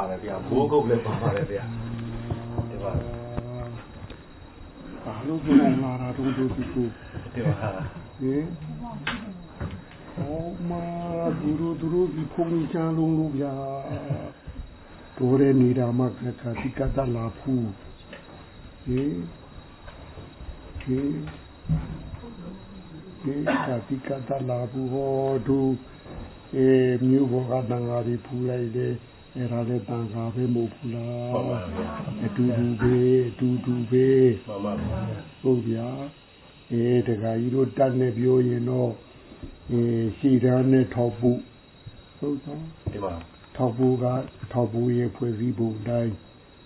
ပါတယ်ဗျာဘိုးကုတ်လည်းပါပါတယ်ဗျာဒီပါဘာလို့ပြန်လာတာတော့ဒီကိုဒီပါဟင်ဟောမာဒူရူဒူရူဒီဖုန်ချန်လုံးလို့ဗျာတော်ရနေတာမကကတိကတလာဖူးဟင်ဟင်ဒီကတိကတလာဖူးဟောဒူအဲမြို့ဘောကတန်ဃာတွေဖူးလိုက်တယ် အဲ့ဒါလည်းတန်ခါပဲမဟုတ်ဘူးလားမှန်ပါဗျာအတူတူပဲအတူတူပဲမှန်ပါဗျာဟုတ်ဗျာအေးတခါကြီးတို့တတ်နေပြောရင်တော့အေးရှိတန်းနဲ့ထောက်ဖို့ဟုတ်သောဒီမှာထောက်ဖို့ကထောက်ဖို့ရဲ့ဖွဲ့စည်းပုံတိုင်း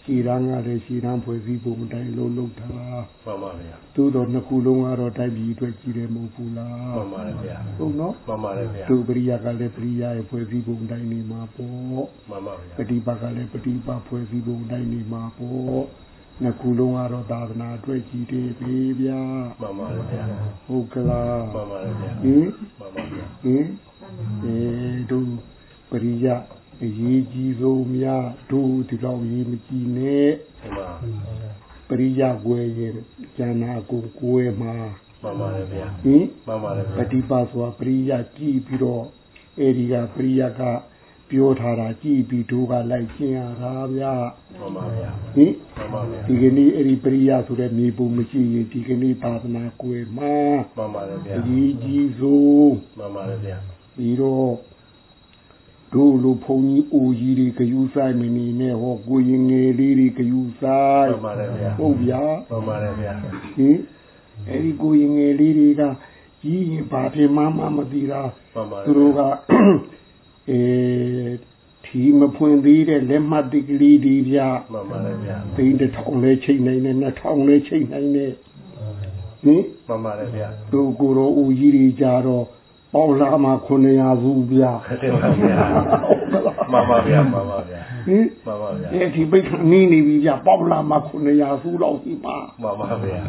ရှည်ရန်ကလည်းရှည်ရန်ဖွဲ့စည်းပုံတိုင်းလုံးလုံးတာမှန်ပါဗျာသို့တော့နှစ်ခုလုံးကတော့တိုက်ပြည်အတွက်ကြီးတယ်မဟုတ်ဘူးလားမှန်ပါဗျာဟုတ်နော်မှန်ပါဗျာသူပရိယာကလည်းပရိယာရဲ့ဖွဲ့စည်းပုံတိုင်းနေမှာပေါ့မှန်ပါဗျာပฏิပတ်ကလည်းပฏิပတ်ဖွဲ့စည်းပုံတိုင်းနေမှာပေါ့နှစ်ခုလုံးကတော့သာသနာအတွက်ကြီးတယ်ပြီဗျာမှန်ပါဗျာဟုတ်ကလားမှန်ပါဗျာဟင်မှန်ပါဗျာဟင်အဲတို့ပရိယာ အရေးကြီးဆုံးများတို့ဒီလောက်ရေးမကြည့်နဲ့ပရိယကွယ်ရဲ့ဉာဏ်အကုန်ကိုယ်မှာမှန်ပါတယ်ဗျာဟင်မှန်ပါတယ်ဗျာပฏิပါဆိုတာပရိယကြည့်ပြီးတော့အဲဒီကပရိယကပြောထားတာကြည့်ပြီးတို့ကလိုက်ကျင်ရတာဗျာမှန်ပါဗျာဟင်မှန်ပါဗျာဒီကနေ့အဲဒီပရိယဆိုတဲ့မြေပုံမရှိရင်ဒီကနေ့သာသနာကွယ်မှာမှန်ပါတယ်ဗျာအကြီးကြီးဆုံးမှန်ပါတယ်ဗျာပြီးတော့ တို့လိုဘုံကြီးအိုကြီးတွေကယူဆိုင်မနေနဲ့ဟောကိုရင်ငယ်လေးတွေကယူဆိုင်မှန်ပါတယ်ဗျာဟုတ်ဗျာမှန်ပါတယ်ဗျာဟင်အဲဒီကိုရင်ငယ်လေးတွေကကြီးရင်ဘာဖြစ်မှမမသိတာမှန်ပါတယ်သူတို့ကအဲထီမဖွင့်သေးတဲ့လက်မှတ်တိကလေးတွေဗျာမှန်ပါတယ်ဗျာသိန်းတစ်ထောင်လဲချိန်နိုင်တယ်နှစ်ထောင်လဲချိန်နိုင်တယ်ဟင်မှန်ပါတယ်ဗျာတို့ကိုရောဦးကြီးတွေကြတော့ ပေါလာမှာ900စုဗျာတင်ပါဗျာမှန်ပါဗျာမှန်ပါဗျာဟင်မှန်ပါဗျာအဲဒီပိတ်ခနင်းနေပြီဗျာပေါလာမှာ900စုလောက်ရှိပါမှန်ပါဗျာ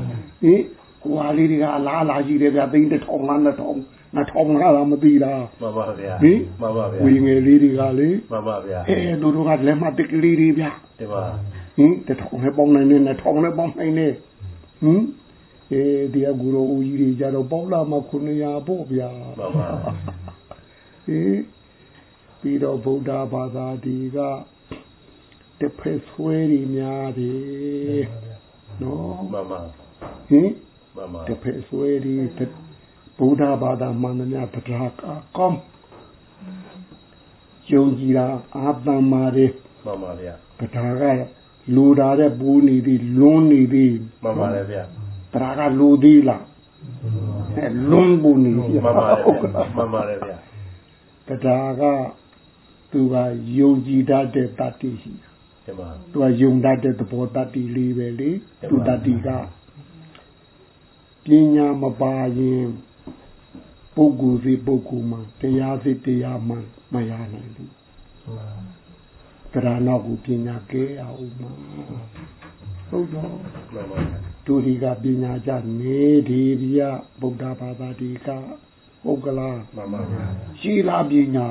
ဟင်ကိုဟာလေးတွေကအလားလာရှိတယ်ဗျာသိန်းတစ်ထောင်လားနှစ်ထောင်နှစ်ထောင်လားမသိလားမှန်ပါဗျာဟင်မှန်ပါဗျာဝီငယ်လေးတွေကလေမှန်ပါဗျာအဲတို့တို့ကလက်မတက်ကလေးတွေဗျာတင်ပါဟင်တစ်ထောင်နဲ့ပေါင်းနိုင်နေနှစ်ထောင်နဲ့ပေါင်းနိုင်နေဟင် အဲဒီအကူရောဦးကြီးတွေကြတော့ပေါလာမှာ900ပေါ့ဗျာမှန်ပါဟေးပြီးတော့ဗုဒ္ဓဘာသာဒီကတစ်ဖက်ဆွဲတွေများတယ်နော်မှန်ပါဟင်မှန်ပါတစ်ဖက်ဆွဲတွေဗုဒ္ဓဘာသာမှန်သမျှတရားကကောင်းယုံကြည်တာအာတမ္မာတွေမှန်ပါဗျာတရားကလူတာတဲ့ပူနေသည်လွန်းနေသည်မှန်ပါတယ်ဗျာ တရားကလူသေးလားအဲလွန်ဘူးနေမှန်ပါတယ်မှန်ပါတယ်ဗျာတရားကသူကယုံကြည်တတ်တဲ့တတ္တိရှိတယ်မှန်သူကယုံတတ်တဲ့သဘောတတ္တိလေးပဲလေသူတတ္တိကပညာမပါရင်ပုဂ္ဂိုလ်စီပုဂ္ဂိုလ်မှာတရားစီတရားမှမရနိုင်ဘူးတရားနောက်ကိုပညာကဲအောင်မှာဟုတ်တော့ မှန်ပါဗျာသူဒီကပညာကြနေဒီပြဗုဒ္ဓဘာသာဒီကဟုတ်ကလားမှန်ပါဗျာရှိလားပညာ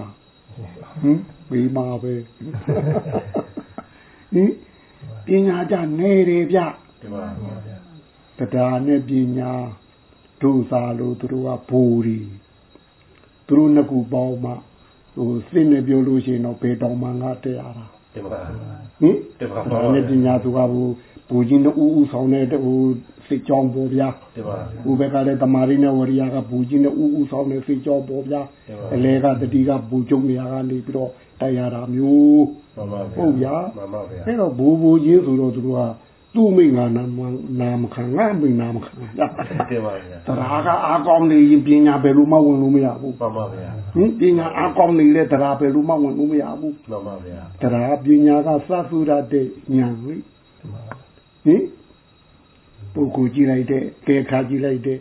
ဟင်ပြီးမှာပဲဟင်ပညာကြနေတယ်ဗျဒီပါဗျာတရားနဲ့ပညာဒုစာလို့သူတို့ကဘူရီသူတို့နှစ်ခုပေါင်းမှဟိုစိတ်နဲ့ပြောလို့ရှိရင်တော့ဘယ်တောင်မှငါတရားတာဒီပါဟင်ဒီပါဘာနဲ့ပညာသူကဘူ ဘူကြီးတို့ဦးဦးဆောင်တဲ့ဟိုစိတ်ကြောင်းပေါ်ဗျာဒီပါဦးဘက်ကလည်းတမာရီနဲ့ဝရိယကဘူကြီးနဲ့ဦးဦးဆောင်တဲ့စိတ်ကြောင်းပေါ်ဗျာအလဲကတတိကဘူကျုံနေရာကနေပြီးတော့တရားတာမျိုးမှန်ပါဗျာဟုတ်ဗျာမှန်ပါဗျာအဲ့တော့ဘူဘူကြီးဆိုတော့သူတို့ကသူ့မိငါနာမနာမခံငါမိနာမခံဗျာတင်ပါဗျာတရားကအားကောင်းနေရင်ပညာဘယ်လိုမှဝင်လို့မရဘူးမှန်ပါဗျာဟင်ပညာအားကောင်းနေတဲ့တရားဘယ်လိုမှဝင်လို့မရဘူးမှန်ပါဗျာတရားပညာကစသုရတဲ့ဉာဏ်လေ ဟင်ပုဂ္ဂိုလ်ကြည့်လိုက်တဲ့ကဲခါကြည့်လိုက်တဲ့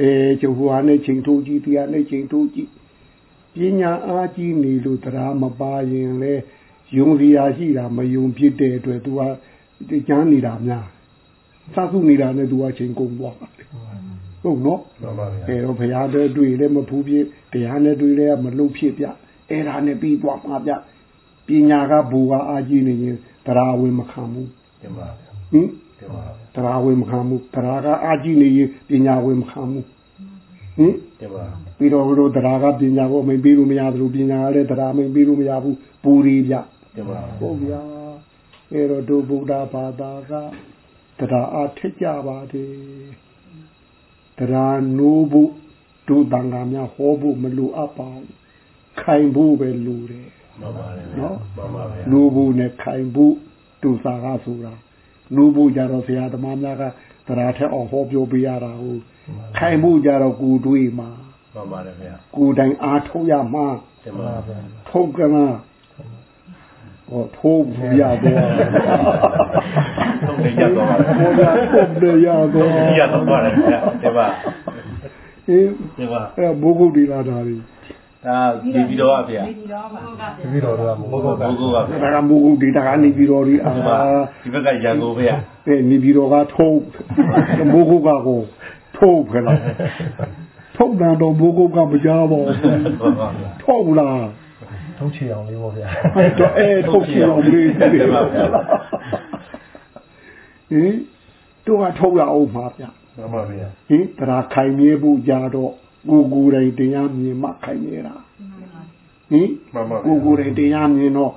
အဲကျုပ်ဟိုဟာနဲ့ချိန်ထိုးကြည့်တရားနဲ့ချိန်ထိုးကြည့်ပညာအားကြီးနေလို့တရားမပါရင်လေယုံစရာရှိတာမယုံဖြစ်တဲ့အတွက် तू ဟာကြမ်းနေတာများစသုနေတာနဲ့ तू ဟာချိန်ကုန်သွားဟုတ်နော်အဲတော့ဘုရားတဲ့တွေ့လည်းမဖူးဖြစ်တရားနဲ့တွေ့လည်းမလုံဖြစ်ပြအဲ့ဒါနဲ့ပြီးသွားမှာဗျပညာကဘူကအာကြီးနေရင်တရားဝင်မခံဘူးတင်ပါ ဟင်တင်ပါတရားဝင်မခံဘူးတရားကအာကြီးနေရင်ပညာဝင်မခံဘူးဟင်တင်ပါပြီးတော့ဘုရားတရားကပညာကိုမိန်ပြီးလို့မရသလိုပညာကလည်းတရားမိန်ပြီးလို့မရဘူးပူရီပြတင်ပါဟုတ်ဗျာအဲ့တော့ဒုဗုဒ္ဓဘာသာကတရားအားထက်ကြပါတယ်တရားနိုးဖို့ဒုတန်ဃာများဟောဖို့မလိုအပ်ပါဘူးခိုင်ဖို့ပဲလိုတယ်မှန်ပါတယ်နော်မှန်ပါဗျာနိုးဖို့နဲ့ခိုင်ဖို့ဒုစာကဆိုတာ နိုးဖို့ကြတော့ဆရာသမားများကတရားထက်အောင်ဟောပြောပေးရတာဟုတ်ခိုင်ဖို့ကြတော့ကိုယ်တွေးမှာမှန်ပါတယ်ဗျာကိုယ်တိုင်အားထုတ်ရမှာတင်ပါထုတ်ကနာဟောထိုးဘူးရတော့ထုတ်နေရတော့ပါဟောရထုတ်တယ်ရတော့ရတော့ပါတယ်ဗျာတင်ပါဟင်းတင်ပါအဲဘိုးကုတ်တီလာတာလေ ဒါဒီပြီးတော့ဗျာဒီတော့ပါဟုတ်ကဲ့တပည့်တော်တို့ကမဟုတ်ဘုတော့ဂုကဗျာဒါကဘိုးကုတ်တီတာကနေပြီးတော့ဒီအာဒီမှာဒီဘက်ကရန်ကုန်ဗျာအဲနေပြီးတော့ကထုတ်ဘိုးကုတ်ကကိုထုတ်ခလားထုတ်တယ်တော့ဘိုးကုတ်ကမကြားပါဘူးထုတ်လားထုံးချအောင်လေးပေါ့ဗျာအဲ့တော့အဲထုတ်ချင်အောင်လေးတင်ပါဗျာဟင်တို့ကထုတ်ရအောင်ပါဗျမှန်ပါဗျာဟင်တရားခိုင်မြဲဖို့ကြတော့ ကိုကိုယ်တိုင်တရားမြင်မှခိုင်မြဲတာဟင်မှန်ပါကိုကိုယ်တိုင်တရားမြင်တော့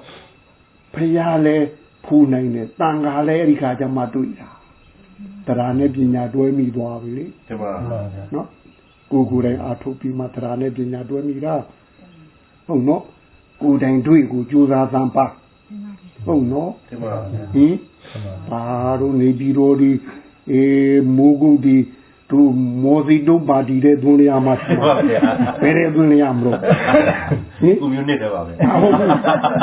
ဖရာလဲဖူးနိုင်တယ်တန်ခါလဲအဲ့ဒီခါကျမှတွေ့တာတရားနဲ့ပညာတွဲမိသွားပြီလေတင်ပါမှန်ပါဗျာနော်ကိုကိုယ်တိုင်အာထုတ်ပြီးမှတရားနဲ့ပညာတွဲမိတာဟုတ်နော်ကိုယ်တိုင်တွေ့ကိုကြိုးစားသံပါဟုတ်နော်တင်ပါဟင်မှန်ပါဘာတို့နေပြီးတော့ဒီအေးမိုးကုတ်ဒီ တို့မောစီတုံးပါတီတဲ့သွင်းရမှာတင်ပါဗျာဘယ်တဲ့သွင်းရမလို့ဟင်ကွန်မြူနစ်တယ်ပါဗျာဟုတ်ဘူး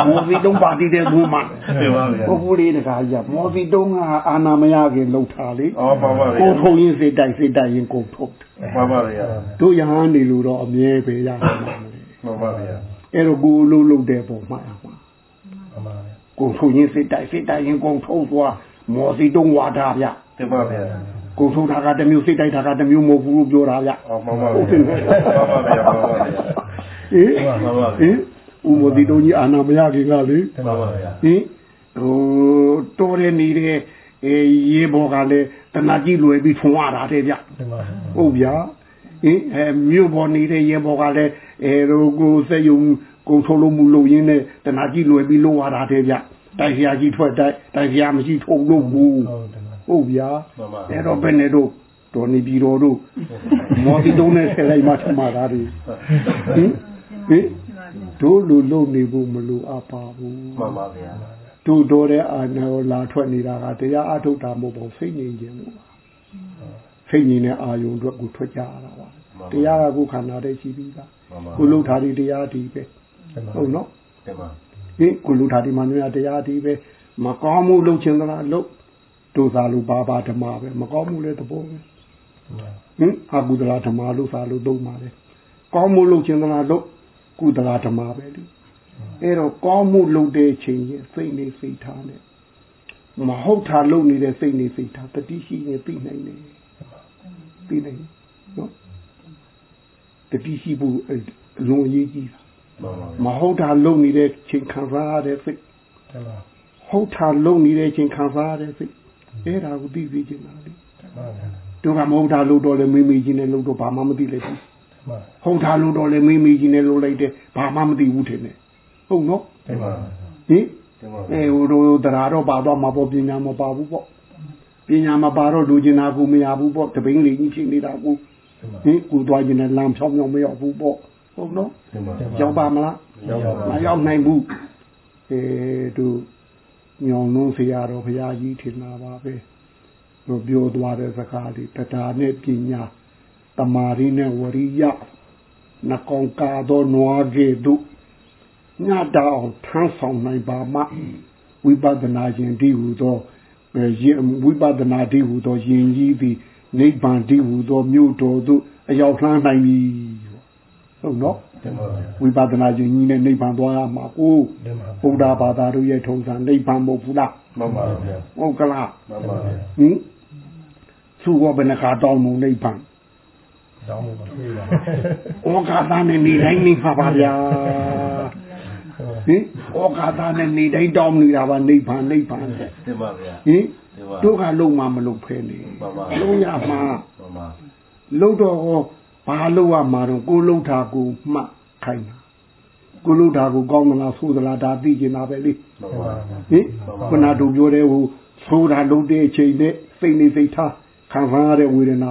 မောစီတုံးပါတီတဲ့သွင်းမှာတင်ပါဗျာဟုတ်ဘူးလေတခါကြီးမောစီတုံးကအာနာမရခင်လှုပ်ထားလေအော်မှန်ပါဗျာကိုထုံရင်စိတ်တိုက်စိတ်တိုက်ရင်ကိုထုတ်တယ်မှန်ပါဗျာတို့ရဟန်းနေလို့တော့အမြဲပဲရမှာမလို့မှန်ပါဗျာအဲ့တော့ကိုလှုပ်လှုပ်တဲ့ပုံမှန်အောင်ပါမှန်ပါဗျာကိုထုံရင်စိတ်တိုက်စိတ်တိုက်ရင်ကိုထုတ်သွားမောစီတုံးဝါတာဗျတင်ပါဗျာ ကိုထုံတာကတစ်မျိုးစိတ်တိုက်တာကတစ်မျိုးမဟုတ်ဘူးလို့ပြောတာဗျအော်မှန်ပါဗျာမှန်ပါဗျာမှန်ပါဗျာဟင်မှန်ပါဟင်ဥမဒီတုံးကြီးအာနာမရခင်ကလေမှန်ပါဗျာဟင်ဟိုတော်ရနေတဲ့အဲရေဘော်ကလည်းတနာကြီးလွယ်ပြီးထွန်ရတာတဲ့ဗျမှန်ပါဗျာဟုတ်ဗျာဟင်အဲမြို့ပေါ်နေတဲ့ရေဘော်ကလည်းအဲတို့ကိုစက်ယုံကုန်ထုတ်လို့မူလို့ရင်းနဲ့တနာကြီးလွယ်ပြီးလို့ရတာတဲ့ဗျတိုက်ဆရာကြီးထွက်တိုက်တိုက်ဆရာမရှိထုတ်လို့ဘူး ဟုတ်တယ်မှန်ဟုတ်ဗျာမှန်ပါအဲ့တော့ဘယ်နဲ့တော့တော်နေပြီးတော်တို့မော်ဒီတုံးနဲ့ဆက်လိုက်မှထမတာတွေဟင်ဟင်တို့လူလုံနေဖို့မလိုအပ်ပါဘူးမှန်ပါဗျာတို့တော်တဲ့အာနာကိုလာထွက်နေတာကတရားအထုတ်တာမဟုတ်ဘူးစိတ်ငြိမ်ခြင်းလို့ပါစိတ်ငြိမ်တဲ့အာယုံအတွက်ကိုထွက်ကြရတာပါတရားကကိုခန္ဓာတည်းရှိပြီးသားမှန်ပါကိုလုံထားတဲ့တရားဒီပဲတယ်မှန်ဟုတ်နော်တင်ပါဟင်ကိုလုံထားတဲ့မှများတရားဒီပဲမကောင်းမှုလုပ်ခြင်းသလားလုပ် တို့သာလူပါပါဓမ္မပဲမကောင်းမှုလည်းသဘောပဲဟင်အကုဒလာဓမ္မလို့စာလို့သုံးပါလေကောင်းမှုလုပ်ခြင်းသလားလို့ကုဒလာဓမ္မပဲလေအဲ့တော့ကောင်းမှုလုပ်တဲ့ချိန်ရင်စိတ်နေစိတ်ထားနဲ့မဟုတ်တာလုပ်နေတဲ့စိတ်နေစိတ်ထားတတိရှိရင်သိနိုင်တယ်သိနိုင်နော်တတိရှိဖို့အလွန်အရေးကြီးတာမှန်ပါမဟုတ်တာလုပ်နေတဲ့ချိန်ခံစားရတဲ့စိတ်တယ်မှန်ဟုတ်တာလုပ်နေတဲ့ချိန်ခံစားရတဲ့စိတ် အဲ့ဒါကိုသိသိချင်တာလေပါဗျာတို့ကမဟုတ်တာလုပ်တော့လေမိမိချင်းနဲ့လုပ်တော့ဘာမှမသိလိုက်ဘူးမှန်ဟုတ်တာလို့တော့လေမိမိကြီးနဲ့လို့လိုက်တယ်ဘာမှမသိဘူးထင်တယ်ဟုတ်နော်တယ်မှန်ဟင်တင်ပါအဲဟိုတို့တရားတော့ပါတော့မှာပေါ့ပညာမပါဘူးပေါ့ပညာမပါတော့လူကျင်တာကူမရဘူးပေါ့တပိန်းလေးကြီးဖြစ်နေတာကူဟင်ကူသွားကျင်တဲ့လမ်းဖြောင်းဖြောင်းမရောက်ဘူးပေါ့ဟုတ်နော်တင်ပါရောက်ပါမလားရောက်ပါမရောက်နိုင်ဘူးအဲတို့ ညောင်လုံးဆရာတော်ဘုရားကြီးထင်တာပါပဲတို့ပြောသွားတဲ့စကားလေးတရားနဲ့ပညာတမာရီနဲ့ဝရိယနကောင်ကာသောနွားကဲ့သို့ညတာအောင်ထမ်းဆောင်နိုင်ပါမှဝိပဿနာရှင်တည်ဟူသောအဲရင်ဝိပဿနာတည်ဟူသောယင်ကြီးသည်နိဗ္ဗာန်တည်ဟူသောမြို့တော်သို့အရောက်လှမ်းနိုင်ပြီဟုတ်နော်တင်ပါ ဝိပဿနာရှင်ကြီးနဲ့နိဗ္ဗာန်သွားရမှာကိုတယ်မှန်ဗုဒ္ဓဘာသာတို့ရဲ့ထုံးစံနိဗ္ဗာန်မဟုတ်ဘူးလားမှန်ပါဗျာဟုတ်ကလားမှန်ပါဗျာဟင်သူကဘယ်နှခါတောင်းမနိဗ္ဗာန်တောင်းလို့မတွေ့ပါဩကာသနဲ့နေတိုင်းနေပါပါဗျာဟဟင်ဩကာသနဲ့နေတိုင်းတောင်းနေတာပါနိဗ္ဗာန်နိဗ္ဗာန်တဲ့တင်ပါဗျာဟင်တို့ကလုံမှမလုံဖဲနေမှန်ပါလုံရမှာမှန်ပါလုံတော့ဟော ဘာလုံရမှာတော့ကိုလုံတာကိုမှတ်ခိုင်းတာကိုလုံတာကိုကောင်းမလားဆိုးသလားဒါသိကျင်တာပဲလေမှန်ပါဟင်ခုနတို့ပြောတဲ့ဟိုဆိုးတာလုံတဲ့အချိန်နဲ့စိတ်နေစိတ်ထားခံစားရတဲ့ဝေဒနာ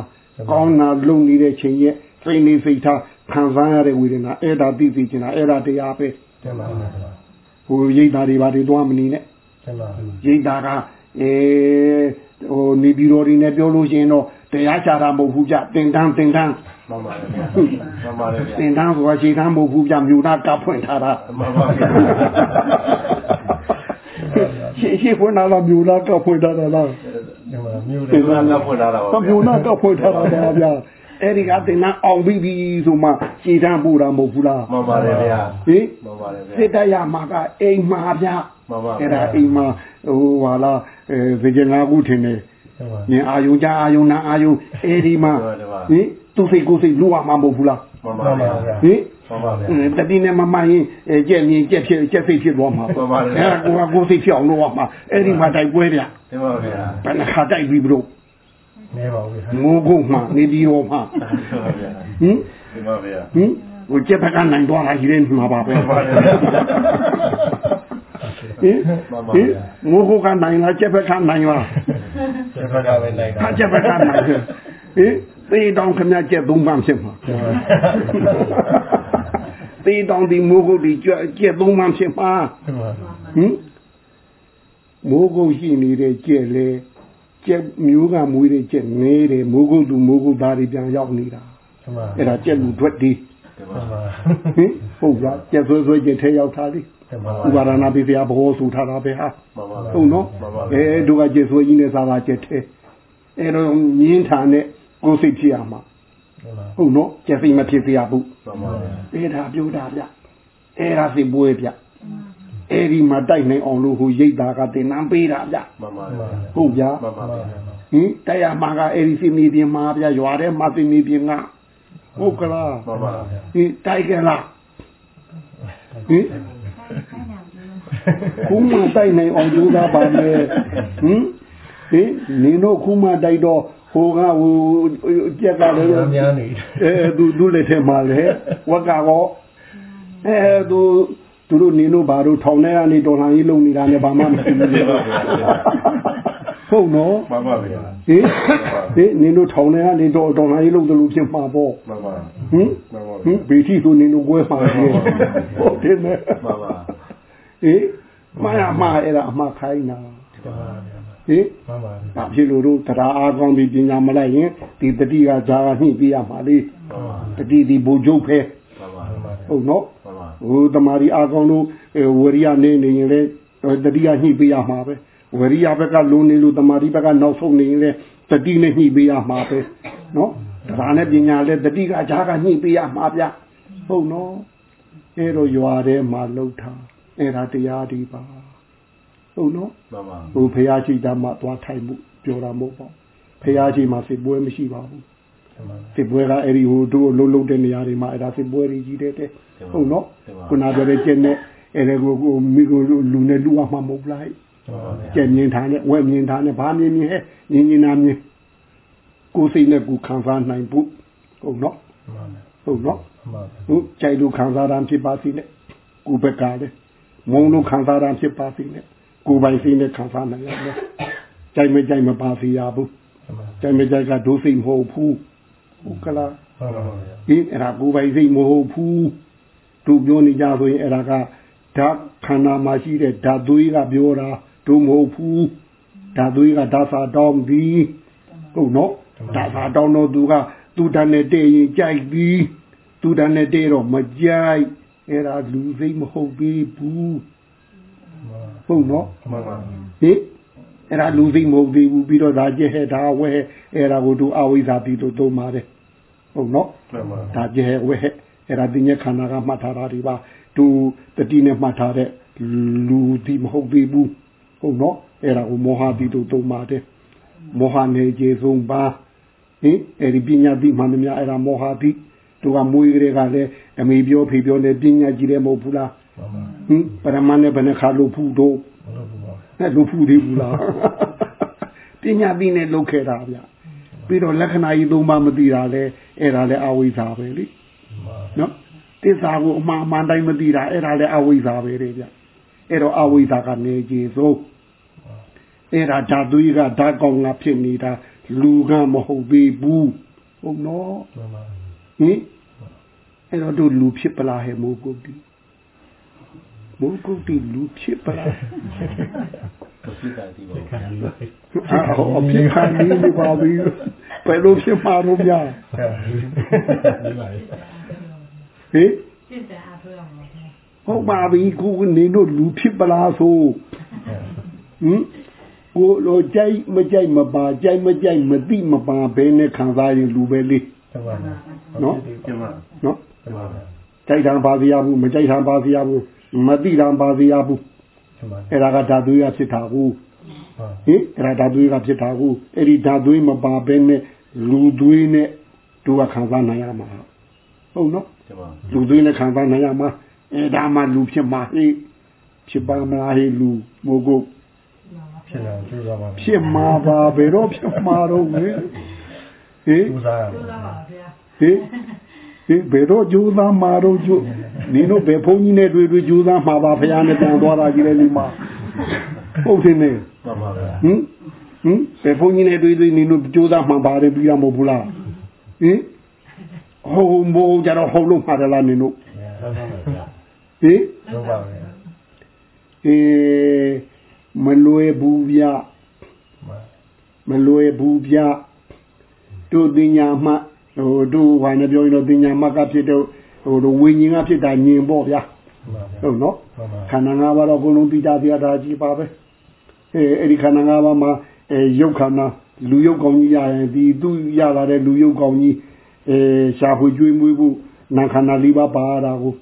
ကောင်းတာလုံနေတဲ့ချိန်ရဲ့စိတ်နေစိတ်ထားခံစားရတဲ့ဝေဒနာအဲ့ဒါသိသိကျင်တာအဲ့ဒါတရားပဲတင်ပါဗျာဟိုရိတ်တာတွေဘာတွေသွားမနေနဲ့တင်ပါရိတ်တာကအဲဟိုနေပြည်တော်တွေနဲ့ပြောလို့ရှိရင်တော့တရားချတာမဟုတ်ဘူးကြတင်တန်းတင်တန်း မှန်ပါဗျာမှန်ပါဗျာတင်တန်းဆိုတာခြေတန်းမဟုတ်ဘူးကြမြို့သားကဖွင့်ထားတာမှန်ပါဗျာရှေ့ရှေ့ဖွင့်လာတော့မြို့သားကဖွင့်ထားတာလားတင်ပါမြို့ဒီတယ်ကကဖွင့်လာတာပါတော့မြို့သားကဖွင့်ထားတာပါဗျာအဲ့ဒီကတင်တန်းအောင်ပြီးပြီဆိုမှခြေတန်းပို့တာမဟုတ်ဘူးလားမှန်ပါတယ်ဗျာဟင်မှန်ပါတယ်ဗျာစစ်တရမှာကအိမ်မှာဗျာမှန်ပါအဲ့ဒါအိမ်မှာဟိုဟာလားအဲဗကြင်ငါခုထင်တယ်တင်ပါမြင်အာယုံကြအာယုံနာအာယုံအဲဒီမှာဟုတ်တယ်ပါဟင် သူစိတ်ကိုယ်စိတ်လူရမှာမဟုတ်ဘူးလားမှန်ပါဗျာဟင်မှန်ပါဗျာတတိနဲ့မမရင်အဲကြက်မြင်ကြက်ဖြစ်ကြက်စိတ်ဖြစ်သွားမှာမှန်ပါတယ်အဲကိုကကိုယ်စိတ်ဖြစ်အောင်လုပ်ရမှာအဲဒီမှာတိုက်ပွဲဗျတင်ပါဗျာဘယ်နှခါတိုက်ပြီးဘလို့နေပါဘူးဗျာငိုကုန်မှာနေပြီးတော့မှာတင်ပါဗျာဟင်တင်ပါဗျာဟင်ဟိုကြက်ဘက်ကနိုင်သွားတာကြီးတယ်မှာပါပဲမှန်ပါဗျာဟင်ဟင်ငိုကုန်ကနိုင်လားကြက်ဘက်ကနိုင်လားကျဖက်ကပဲလိုက်တာခါကြက်ဘက်ကနိုင်တယ်ဟင် သေတောင်ခမကြက်သုံးပန်းဖြစ်မှာသေးတောင်ဒီမိုးကုတ်ဒီကြက်ကြက်သုံးမှဖြစ်မှာတင်ပါဟင်မိုးကုတ်ရှိနေတဲ့ကြက်လေကြက်မျိုးကမွေးတဲ့ကြက်ငဲတယ်မိုးကုတ်သူမိုးကုတ်သားတွေပြန်ရောက်နေတာတင်ပါအဲ့ဒါကြက်လူထွက်ဒီတင်တပါင်ပါဟင်ဟုတ်လားကြက်ဆွဲဆွဲကြက်ထဲရောက်ထားလိတင်ပါဥပါဒနာပိစရာဘောဆူထားတာပဲဟာမှန်ပါဟုတ်နော်အဲတို့ကကြက်ဆွဲကြီးနဲ့စားတာကြက်ထဲအဲ့တော့မြင်းထာနဲ့ ကိုယ်စိတ်ဖြစ်ရမှာတင်ပါဟုတ်နော်ကြက်စိတ်မဖြစ်ပြဘူးမှန်ပါဗျာအဲ့ဒါပြောတာဗျအဲ့ဒါစိပွဲဗျအဲ့ဒီမှာတိုက်နိုင်အောင်လို့ဟိုရိတ်တာကတင်နန်းပေးတာဗျမှန်ပါတင်ပါဗျာဟုတ်ဗျာမှန်ပါဗျာဟင်တိုက်ရမှာကအဲ့ဒီစီမီပြင်မှာဗျရွာထဲမှာစီမီပြင်ကဟုတ်ကလားမှန်ပါဟင်တိုက်ကြလားဟင်ခုမှတိုက်နိုင်အောင်ကြိုးစားပါမယ်ဟင်ဟင်နင်တို့ခုမှတိုက်တော့ ဟိုကဟိုကြက်ကလည်းများများနေအဲသူသူလက်ထဲမှာလေဝက်ကတော့အဲသူသူတို့နေလို့ဘာလို့ထောင်ထဲကနေတော်လှန်ရေးလုပ်နေတာနဲ့ဘာမှမသိဘူးလေဟုတ်နော်မှန်ပါဗျာဟင်ဟင်နေလို့ထောင်ထဲကနေတော်တော်လှန်ရေးလုပ်တယ်လို့ဖြစ်မှာပေါ့မှန်ပါဟင်မှန်ပါဟင်ဘေတီဆိုနေလို့ကွဲမှာလေဟုတ်တယ်နဲ့မှန်ပါဟင်မှားရမှားအဲ့ဒါအမှားခိုင်းတာတင်ပါ ဟင်မှန်ပါဘာဖြစ်လို့တို့တရားအားကောင်းပြီးပညာမလိုက်ရင်ဒီတတိကဇာကညှိပြရမှာလေမှန်ပါတတိဒီဘူဂျုတ်ဖဲမှန်ပါမှန်ပါဟုတ်နော်မှန်ပါဟိုတမာရီအာကောင်းလို့ဝရိယနေနေရင်လေတတိယညှိပေးရမှာပဲဝရိယဘက်ကလုံနေလို့တမာရီဘက်ကနောက်ဆုံးနေရင်လေတတိနဲ့ညှိပေးရမှာပဲနော်ဒါနဲ့ပညာလဲတတိကဈာကညှိပေးရမှာဗျဟုတ်နော်အဲတော့ရွာထဲမှာလှုပ်ထားအဲဒါတရားဒီပါ ဟုတ်နော်မှန်ပါဟိုဖရာရှိတာမှသွားထိုင်မှုပြောတာမဟုတ်ပါဘူးဖရာရှိမှစိတ်ပွဲမရှိပါဘူးတင်ပါစစ်ပွဲကအဲ့ဒီဟိုတို့လှုပ်လှုပ်တဲ့နေရာတွေမှာအဲ့ဒါစစ်ပွဲတွေကြီးတဲ့တဲ့ဟုတ်နော်ခုနပြောတဲ့ကျက်နဲ့အဲ့ဒါကိုကိုမိကိုလူနဲ့လူအောင်မှမဟုတ်လားတင်ပါကျက်မြင်ထားနဲ့ဝဲမြင်ထားနဲ့ဘာမြင်မြင်ဟဲ့မြင်မြင်နာမြင်ကိုယ်စိတ်နဲ့ကိုယ်ခံစားနိုင်ဖို့ဟုတ်နော်မှန်ဟုတ်နော်ပါဟုတ်ကြိုက်လို့ခံစားတာဖြစ်ပါစီနဲ့ကိုယ်ဘက်ကလည်းမုံလို့ခံစားတာဖြစ်ပါစီနဲ့ ကိုယ်ပိုင်စိတ်နဲ့ခံစားနိုင်ရမယ်ကြိုက်မကြိုက်မပါစီရဘူးမှန်ကြိုက်မကြိုက်ကဒုစိတ်မဟုတ်ဘူးဟုတ်ကလားပါပါဟင်အဲ့ဒါကိုယ်ပိုင်စိတ်မဟုတ်ဘူးတို့ပြောနေကြဆိုရင်အဲ့ဒါကဓာတ်ခန္ဓာမှာရှိတဲ့ဓာတ်သွေးကပြောတာတို့မဟုတ်ဘူးဓာတ်သွေးကဓာတ်စာတောင်းပြီးဟုတ်နော်ဓာတ်စာတောင်းတော့သူကသူတန်နဲ့တည့်ရင်ကြိုက်ပြီးသူတန်နဲ့တည့်တော့မကြိုက်အဲ့ဒါလူစိတ်မဟုတ်သေးဘူး ဟုတ်နော်မှန်ပါဟင်အဲ့ဒါလူစိတ်မဟုတ်သေးဘူးပြီးတော့ဒါကျဲဟဲ့ဒါဝဲအဲ့ဒါကိုတို့အဝိဇ္ဇာပြီးတော့သုံးပါတယ်ဟုတ်နော်မှန်ပါဒါကျဲဝဲအဲ့ဒါတင်းညက်ခန္ဓာကမှတ်ထားတာဒီပါသူတတိနဲ့မှတ်ထားတဲ့လူဒီမဟုတ်သေးဘူးဟုတ်နော်အဲ့ဒါကိုမောဟတိတို့သုံးပါတယ်မောဟနေကျေဆုံးပါဟင်အဲ့ဒီပညာတိမှန်သမျှအဲ့ဒါမောဟတိသူကမွေးကလေးကလည်းအမေပြောဖေပြောနေပညာကြီးတယ်မဟုတ်ဘူးလားမှန်ပါ ဟင်ပရမနဲ့ဘယ်နှခါလို့ဖူးတော့မလုပ်ဘူးပါနဲ့လို့ဖူးသေးဘူးလားပညာသိနဲ့လုပ်ခဲ့တာဗျပြီးတော့လက္ခဏာကြီးသုံးပါမသိတာလဲအဲ့ဒါလဲအဝိဇ္ဇာပဲလေမှန်နော်သစ္စာကိုအမှန်အမှန်တိုင်းမသိတာအဲ့ဒါလဲအဝိဇ္ဇာပဲလေဗျအဲ့တော့အဝိဇ္ဇာကနေကြီးဆုံးအဲ့ဒါဓာတုကြီးကဓာတ်ကောင်ကဖြစ်နေတာလူကမဟုတ်သေးဘူးဟုတ်နော်မှန်ပါဟင်အဲ့တော့တို့လူဖြစ်ပလားဟဲ့မိုးကုတ် တီမိုးကုတ်တီလူဖြစ်ပလားမဖြစ်တာဒီပါခံပြီးပါအာဟောအဖြစ်ခံနေနေပါပြီဘယ်လိုဖြစ်မှာတော့ဗျာဒီပါလေဟင်စစ်စံအားထုတ်ရမှာပဲဟုတ်ပါပြီခုနေတို့လူဖြစ်ပလားဆိုဟင်ကိုလိုကြိုက်မကြိုက်မပါကြိုက်မကြိုက်မသိမပါဘဲနဲ့ခံစားရင်လူပဲလေတမန်နော်ကျမနော်တမန်ကြိုက်တာပါစီရဘူးမကြိုက်တာပါစီရဘူး မသိတာပါစီရဘူးတမန်အဲ့ဒါကဓာတုရဖြစ်တာကိုဟုတ်ဟင်အဲ့ဒါဓာသွေးကဖြစ်တာကိုအဲ့ဒီဓာသွေးမပါဘဲနဲ့လူသွေးနဲ့တို့ကခံစားနိုင်ရမှာဟုတ်နော်ကျမလူသွေးနဲ့ခံစားနိုင်ရမှာအဲ့ဒါမှလူဖြစ်မှာဟေးဖြစ်ပါမလားဟေးလူမို့ကိုဖြစ်လာကျိုးစားပါဖြစ်မှာပါဘယ်တော့ဖြစ်မှာတော့ဟေးဟေးကျိုးစားရကျိုးပါစားပါဗျာဟေး ဟေးဘယ်တော့ကြိုးသားမှာတော့ကြိုးနင်တို့ဘယ်ဖုန်းကြီးနဲ့တွေ့တွေ့ကြိုးသားမှာပါဖရားနဲ့တန်သွားတာကြီးလေဒီမှာဟုတ်တယ်နေမှန်ပါဗျာဟင်ဟင်ဘယ်ဖုန်းကြီးနဲ့တွေ့တွေ့နေလို့ကြိုးစားမှန်ပါတယ်ပြီးရမဟုတ်ဘူးလားဟင်ဟိုမိုးကြတော့ဟုတ်လို့မှာတယ်လားနင်တို့ဟုတ်ပါမယ်ဗျာဟင်ဟုတ်ပါမယ်အေးမလွယ်ဘူးဗျမှန်မလွယ်ဘူးဗျတို့တင်ညာမှ ဟိုတို့ဘာနဲ့ပြောရင်တော့တင်ညာမှကဖြစ်တော့ဟိုတို့ဝိညာဉ်ကဖြစ်တာညင်ပေါ့ဗျာမှန်ဟုတ်နော်မှန်ပါခန္ဓာ၅ပါးတော့ဘုံလုံးတိတာတရားဒါကြီးပါပဲအဲအဲ့ဒီခန္ဓာ၅ပါးမှာအဲရုပ်ခန္ဓာလူရုပ်ကောင်းကြီးရရင်ဒီသူရလာတဲ့လူရုပ်ကောင်းကြီးအဲရှားဖွေကျွေးမွေးဖို့နာခန္ဓာ၄ပါးပါတာကို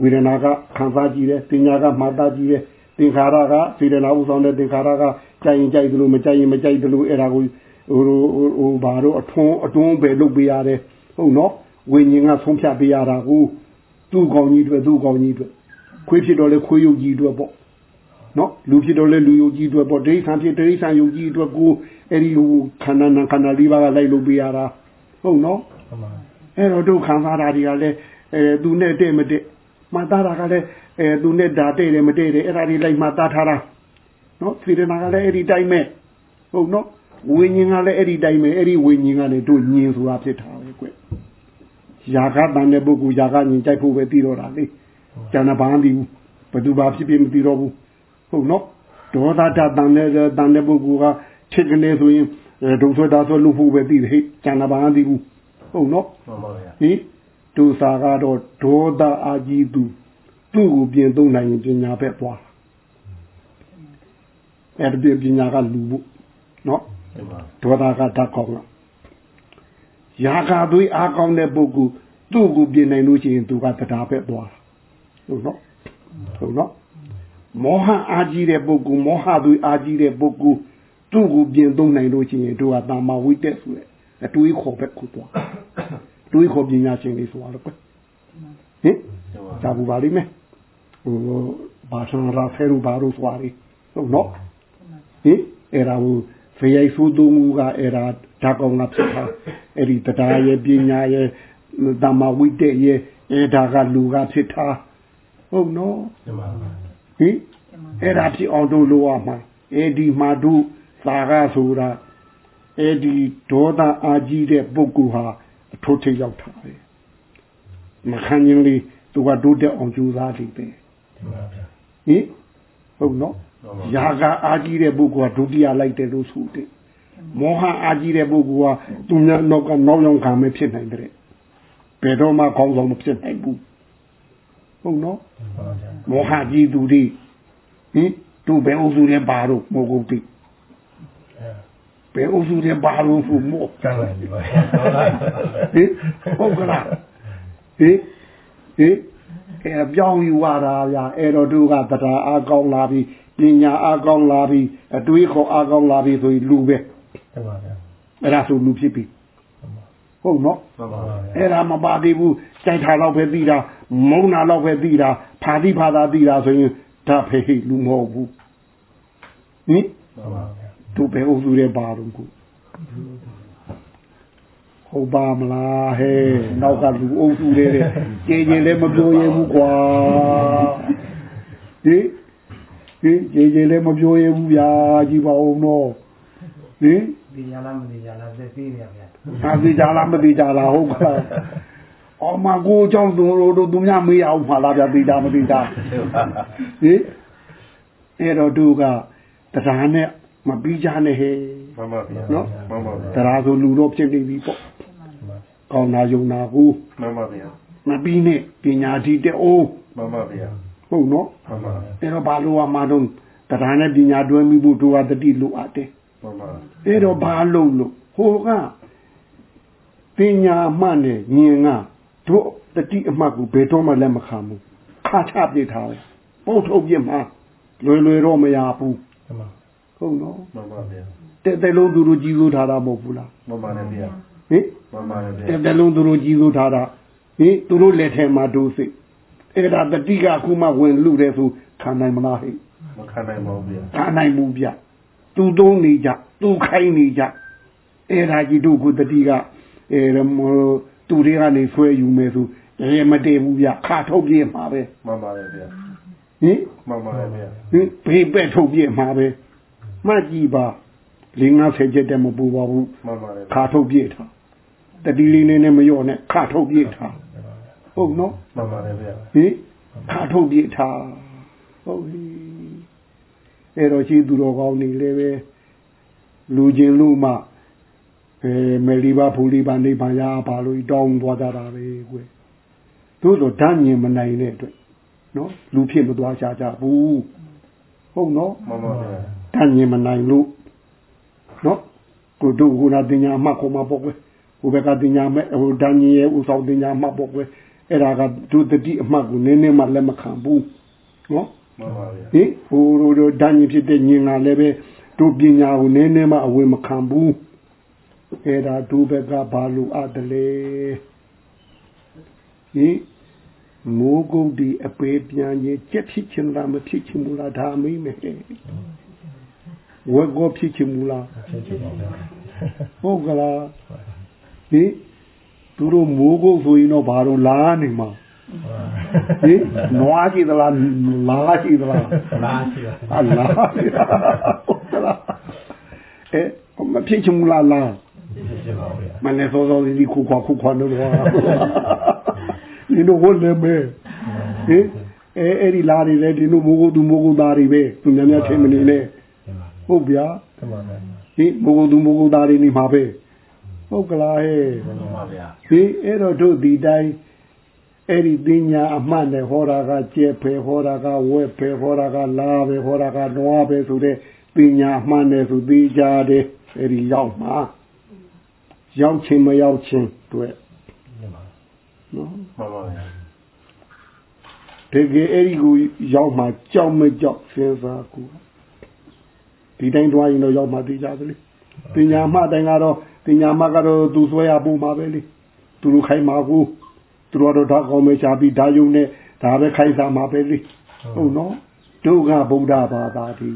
ဝေဒနာကခံစားကြည့်တယ်တင်ညာကမှတ်သားကြည့်တယ်သင်္ခါရကစေတနာဥဆောင်တဲ့သင်္ခါရကကြိုက်ရင်ကြိုက်တယ်လို့မကြိုက်ရင်မကြိုက်တယ်လို့အဲ့ဒါကို ဟိုဟိုဟိုဘာတော့အထွန်းအတွန်းပဲလုပ်ပေးရတယ်ဟုတ်နော်ဝိညာဉ်ကဆုံးဖြတ်ပေးရတာကိုသူ့ကောင်းကြီးတွေသူ့ကောင်းကြီးတွေခွေးဖြစ်တော့လေခွေးယုတ်ကြီးအတွက်ပေါ့နော်လူဖြစ်တော့လေလူယုတ်ကြီးအတွက်ပေါ့ဒိဋ္ဌံဖြစ်ဒိဋ္ဌံယုတ်ကြီးအတွက်ကိုအဲ့ဒီဟိုခန္ဓာနာခန္ဓာလေးပါးကလိုက်လို့ပေးရတာဟုတ်နော်မှန်ပါအဲ့တော့ဒုက္ခံစားတာတွေကလည်းအဲသူနဲ့တဲ့မတဲ့မှတ်သားတာကလည်းအဲသူနဲ့ဓာတဲ့တယ်မတဲ့တယ်အဲ့ဒါတွေလိုက်မှတ်သားထားတာနော်စေတနာကလည်းအဲ့ဒီတိုင်းပဲဟုတ်နော် ဝိညာဉ်ကလည်းအဲ့ဒီတိုင်းပဲအဲ့ဒီဝိညာဉ်ကလည်းတို့ညင်ဆိုတာဖြစ်တာပဲကွ။ယာကတန်တဲ့ပုဂ္ဂိုလ်ယာကညင်ကြိုက်ဖို့ပဲပြီးတော့တာလေ။ကျန်တဲ့ဘာမှမသိဘူး။ဘယ်သူဘာဖြစ်ဖြစ်မသိတော့ဘူး။ဟုတ်နော်။ဒေါသတတန်တဲ့တန်တဲ့ပုဂ္ဂိုလ်ကထစ်ကနေဆိုရင်ဒုဆွဲတာဆွဲလို့ဖို့ပဲသိတယ်ဟဲ့။ကျန်တဲ့ဘာမှမသိဘူး။ဟုတ်နော်။မှန်ပါဗျာဟင်ဒုစာကတော့ဒေါသအာကြီးသူသူ့ကိုပြင်သုံးနိုင်ရင်ပညာပဲသွားအဲ့ဒီပညာကလူဖို့နော်ကျမ ဒေါသကဓာတ်ကောင်းလားယာကသွေးအားကောင်းတဲ့ပုဂ္ဂိုလ်သူ့ကိုပြင်နိုင်လို့ရှိရင်သူကတရားပဲသွားဟုတ်နော်ဟုတ်နော်မောဟအာကြီးတဲ့ပုဂ္ဂိုလ်မောဟသွေးအာကြီးတဲ့ပုဂ္ဂိုလ်သူ့ကိုပြင်သုံးနိုင်လို့ရှိရင်သူကတာမဝိတ္တဆိုတဲ့အတွေးခေါ်ပဲခုသွားတွေးခေါ်ပညာရှင်တွေဆိုတာကွဟင်ကျမဒါဘူးပါလိမ့်မယ်ဟိုဘာသာရာဖဲရူဘာလို့သွားရီဟုတ်နော်ဟင်အဲ့ဒါဟို ဖေရိုက်ဆိုးသုံးမှုကအဲ့ဒါဓာတ်ကောင်ကဖြစ်တာအဲ့ဒီတရားရဲ့ပညာရဲ့ဓမ္မဝိတ္တရဲ့အဲ့ဒါကလူကဖြစ်တာဟုတ်နော်ကျမဟင်အဲ့ဒါဖြစ်အောင်တို့လိုရမှာအဲ့ဒီမှာတို့သာကဆိုတာအဲ့ဒီဒေါသအာကြီးတဲ့ပုဂ္ဂိုလ်ဟာအထုထိတ်ရောက်တာပဲမခံရင်လေသူကတို့တဲ့အောင်ကြိုးစားတယ်ပဲမှန်ပါဗျာဟင်ဟုတ်နော် ယာကအာကြီးတဲ့ပုဂ္ဂိုလ်ကဒုတိယလိုက်တယ်လို့ဆိုတယ်မောဟအာကြီးတဲ့ပုဂ္ဂိုလ်ကသူများနောက်ကနောက်ရောက်ခံမဖြစ်နိုင်တဲ့ဘယ်တော့မှကောင်းဆောင်မဖြစ်နိုင်ဘူးဟုတ်နော်မှန်ပါဗျာမောဟကြီးသူတွေဟင်သူဘယ်အုပ်စုလဲပါတော့မဟုတ်ဘူးတိအဲဘယ်အုပ်စုလဲပါလို့ဖူမောကံလိုက်ပြီပါဟင်ဟုတ်ကလားဟင်ဟင်အဲပြောင်းယူရတာဗျာအဲ့တော့သူကတရားအားကောင်းလာပြီ ပညာအားကောင်းလာပြီအတွေးခေါ်အားကောင်းလာပြီဆိုရင်လူပဲတမန်ဗျာအဲ့ဒါဆိုလူဖြစ်ပြီဟုတ်နော်မှန်ပါဗျာအဲ့ဒါမပါသေးဘူးကြိုက်တာတော့ပဲသိတာမုန်းတာတော့ပဲသိတာဖာတိဖာသာသိတာဆိုရင်ဒါဖေဟိလူမဟုတ်ဘူးဟင်မှန်ပါဗျာသူပဲအုပ်စုတဲ့ပါတော့ကိုဟုတ်ပါမလားဟဲ့နောက်ကလူအုပ်စုတဲ့တဲ့ကြည်ကြည်လည်းမပြောရဘူးကွာဟင် ဟင်ကြေကြေလည်းမပြောရဘူးဗျာကြည်ပါအောင်တော့ဟင်ဒီရလားမဒီရလားသိသိရဗျာအာဒီကြလားမဒီကြလားဟုတ်ကလားအော်မကိုအကြောင်းသူတို့သူများမေးအောင်ပါလားဗျာသိတာမသိတာဟင်အဲ့တော့သူကတရားနဲ့မပြီးကြနဲ့ဟဲ့မှန်ပါဗျာနော်မှန်ပါဗျာတရားဆိုလူတော့ဖြစ်နေပြီပေါ့ကောင်းနာယုံနာကိုမှန်ပါဗျာမပြီးနဲ့ပညာတည်တဲ့အိုးမှန်ပါဗျာ ဟုတ်နော်မှန်ပါအဲ့တော့ဘာလို့အမှတော့တရားနဲ့ပညာတွဲမိဖို့တို့ကတတိလိုအပ်တယ်မှန်ပါအဲ့တော့ဘာလို့လို့ဟိုကပညာမှတ်နဲ့ဉာဏ်ကတို့တတိအမှတ်ကိုဘယ်တော့မှလက်မခံဘူးခါချပြစ်ထားတယ်ပုတ်ထုတ်ပြစ်မှာလွယ်လွယ်တော့မရဘူးတမန်ဟုတ်နော်မှန်ပါဗျာတဲ့တဲ့လုံးသူတို့ကြီးစိုးထားတာမဟုတ်ဘူးလားမှန်ပါဗျာဟင်မှန်ပါဗျာတဲ့တဲ့လုံးသူတို့ကြီးစိုးထားတာဟင်သူတို့လက်ထဲမှာဒုစိတ် အဲ့ဒါတတိကအခုမှဝင်လူတယ်ဆိုခံနိုင်မလားဟဲ့မခံနိုင်ပါဘူးဗျာခံနိုင်မှုဗျသူသုံးနေကြသူခိုင်းနေကြအဲ့ဒါကြီးတို့ကိုတတိကအဲသူတွေကနေဆွဲယူမယ်ဆိုရေမတည်ဘူးဗျခါထုတ်ပြမှာပဲမှန်ပါဗျာဟင်မှန်ပါဗျာဟင်ဘေးပဲ့ထုတ်ပြမှာပဲမှတ်ကြည့်ပါ၄50ချက်တည်းမပူပါဘူးမှန်ပါဗျာခါထုတ်ပြထားတတိလေးနဲ့နဲ့မလျော့နဲ့ခါထုတ်ပြထား ဟုတ်နော်မှန်ပါဗျာဟင်ခါထုတ်ပြထားဟုတ်ပြီအဲ့တော့ရှိသူတော်ကောင်းနေလည်းပဲလူချင်းလူမှအဲမယ်လီပါဖူလီပါနေပါရပါလို့တောင်းသွားကြတာပဲကွယ်တို့ဆိုဓာတ်မြင်မနိုင်တဲ့အတွက်နော်လူဖြစ်မသွားချကြဘူးဟုတ်နော်မှန်ပါဗျာဓာတ်မြင်မနိုင်လို့နော်ကိုတို့ကနာတင်ညာအမှတ်ကိုမပေါ့ကွယ်ဟိုဘက်ကတင်ညာမဲ့ဟိုဓာတ်မြင်ရဲ့ဥဆောင်တင်ညာအမှတ်ပေါ့ကွယ် အဲ့ဒါကဒုတတိအမှတ်ကိုနည်းနည်းမှလက်မခံဘူးနော်မှန်ပါဗျာဟင်ဟိုတို့ဓာတ်ညင်ဖြစ်တဲ့ညင်ကလည်းပဲတို့ပညာကိုနည်းနည်းမှအဝေမခံဘူးအဲ့ဒါဒုဘက်ကဘာလို့အပ်တယ်လဲဟင်မိုးကုတ်ဒီအပေပြန်ရင်ကြက်ဖြစ်ချင်လားမဖြစ်ချင်ဘူးလားဒါအမေးမယ်ဝက်ကောဖြစ်ချင်ဘူးလားဖြစ်ချင်ပါဗျာဟုတ်ကလားဟင် သူတို့မိုးကုတ်ဆိုရင်တော့ဘာလို့လားနေမှာဟင်နွားရှိသလားလားရှိသလားလာရှိပါအလားဟုတ်ကလားအဲမဖြစ်ချင်ဘူးလားလားဖြစ်ချင်ပါဗျာမနဲ့စောစောစီခုခွာခုခွာလို့တော့ဒီလိုဝတ်နေမယ်ဟင်အဲအဲ့ဒီလားတွေလေဒီလိုမိုးကုတ်သူမိုးကုတ်သားတွေပဲသူများများချင်းမနေနဲ့ဟုတ်ဗျာတမန်ဗျာဒီမိုးကုတ်သူမိုးကုတ်သားတွေနေမှာပဲ ဟုတ်ကလားဟဲ့မှန်ပါဗျာဒီအဲ့တော့တို့ဒီတိုင်းအဲ့ဒီပညာအမှန်နဲ့ဟောတာကကျက်ပဲဟောတာကဝက်ပဲဟောတာကလာပဲဟောတာကနွားပဲဆိုတဲ့ပညာအမှန်နဲ့ဆိုသိကြတယ်အဲ့ဒီရောက်မှာရောက်ချင်းမရောက်ချင်းတွေ့တမန်နော်မှန်ပါဗျာတကယ်အဲ့ဒီကိုရောက်မှာကြောက်မကြောက်စဉ်းစားကူဒီတိုင်းတွားရင်တော့ရောက်မှာသိကြသလေပညာမှတိုင်းကတော့ ပညာမှကတော့သူဆွဲရပူမှာပဲလေသူတို့ခိုင်းမှာကူသူတို့တော့ဓာတ်ကောင်းမဲချပြီးဓာတ်ယုံနဲ့ဒါပဲခိုင်းစားမှာပဲလေဟုတ်နော်ဒုက္ခဗုဒ္ဓဘာသာဒီ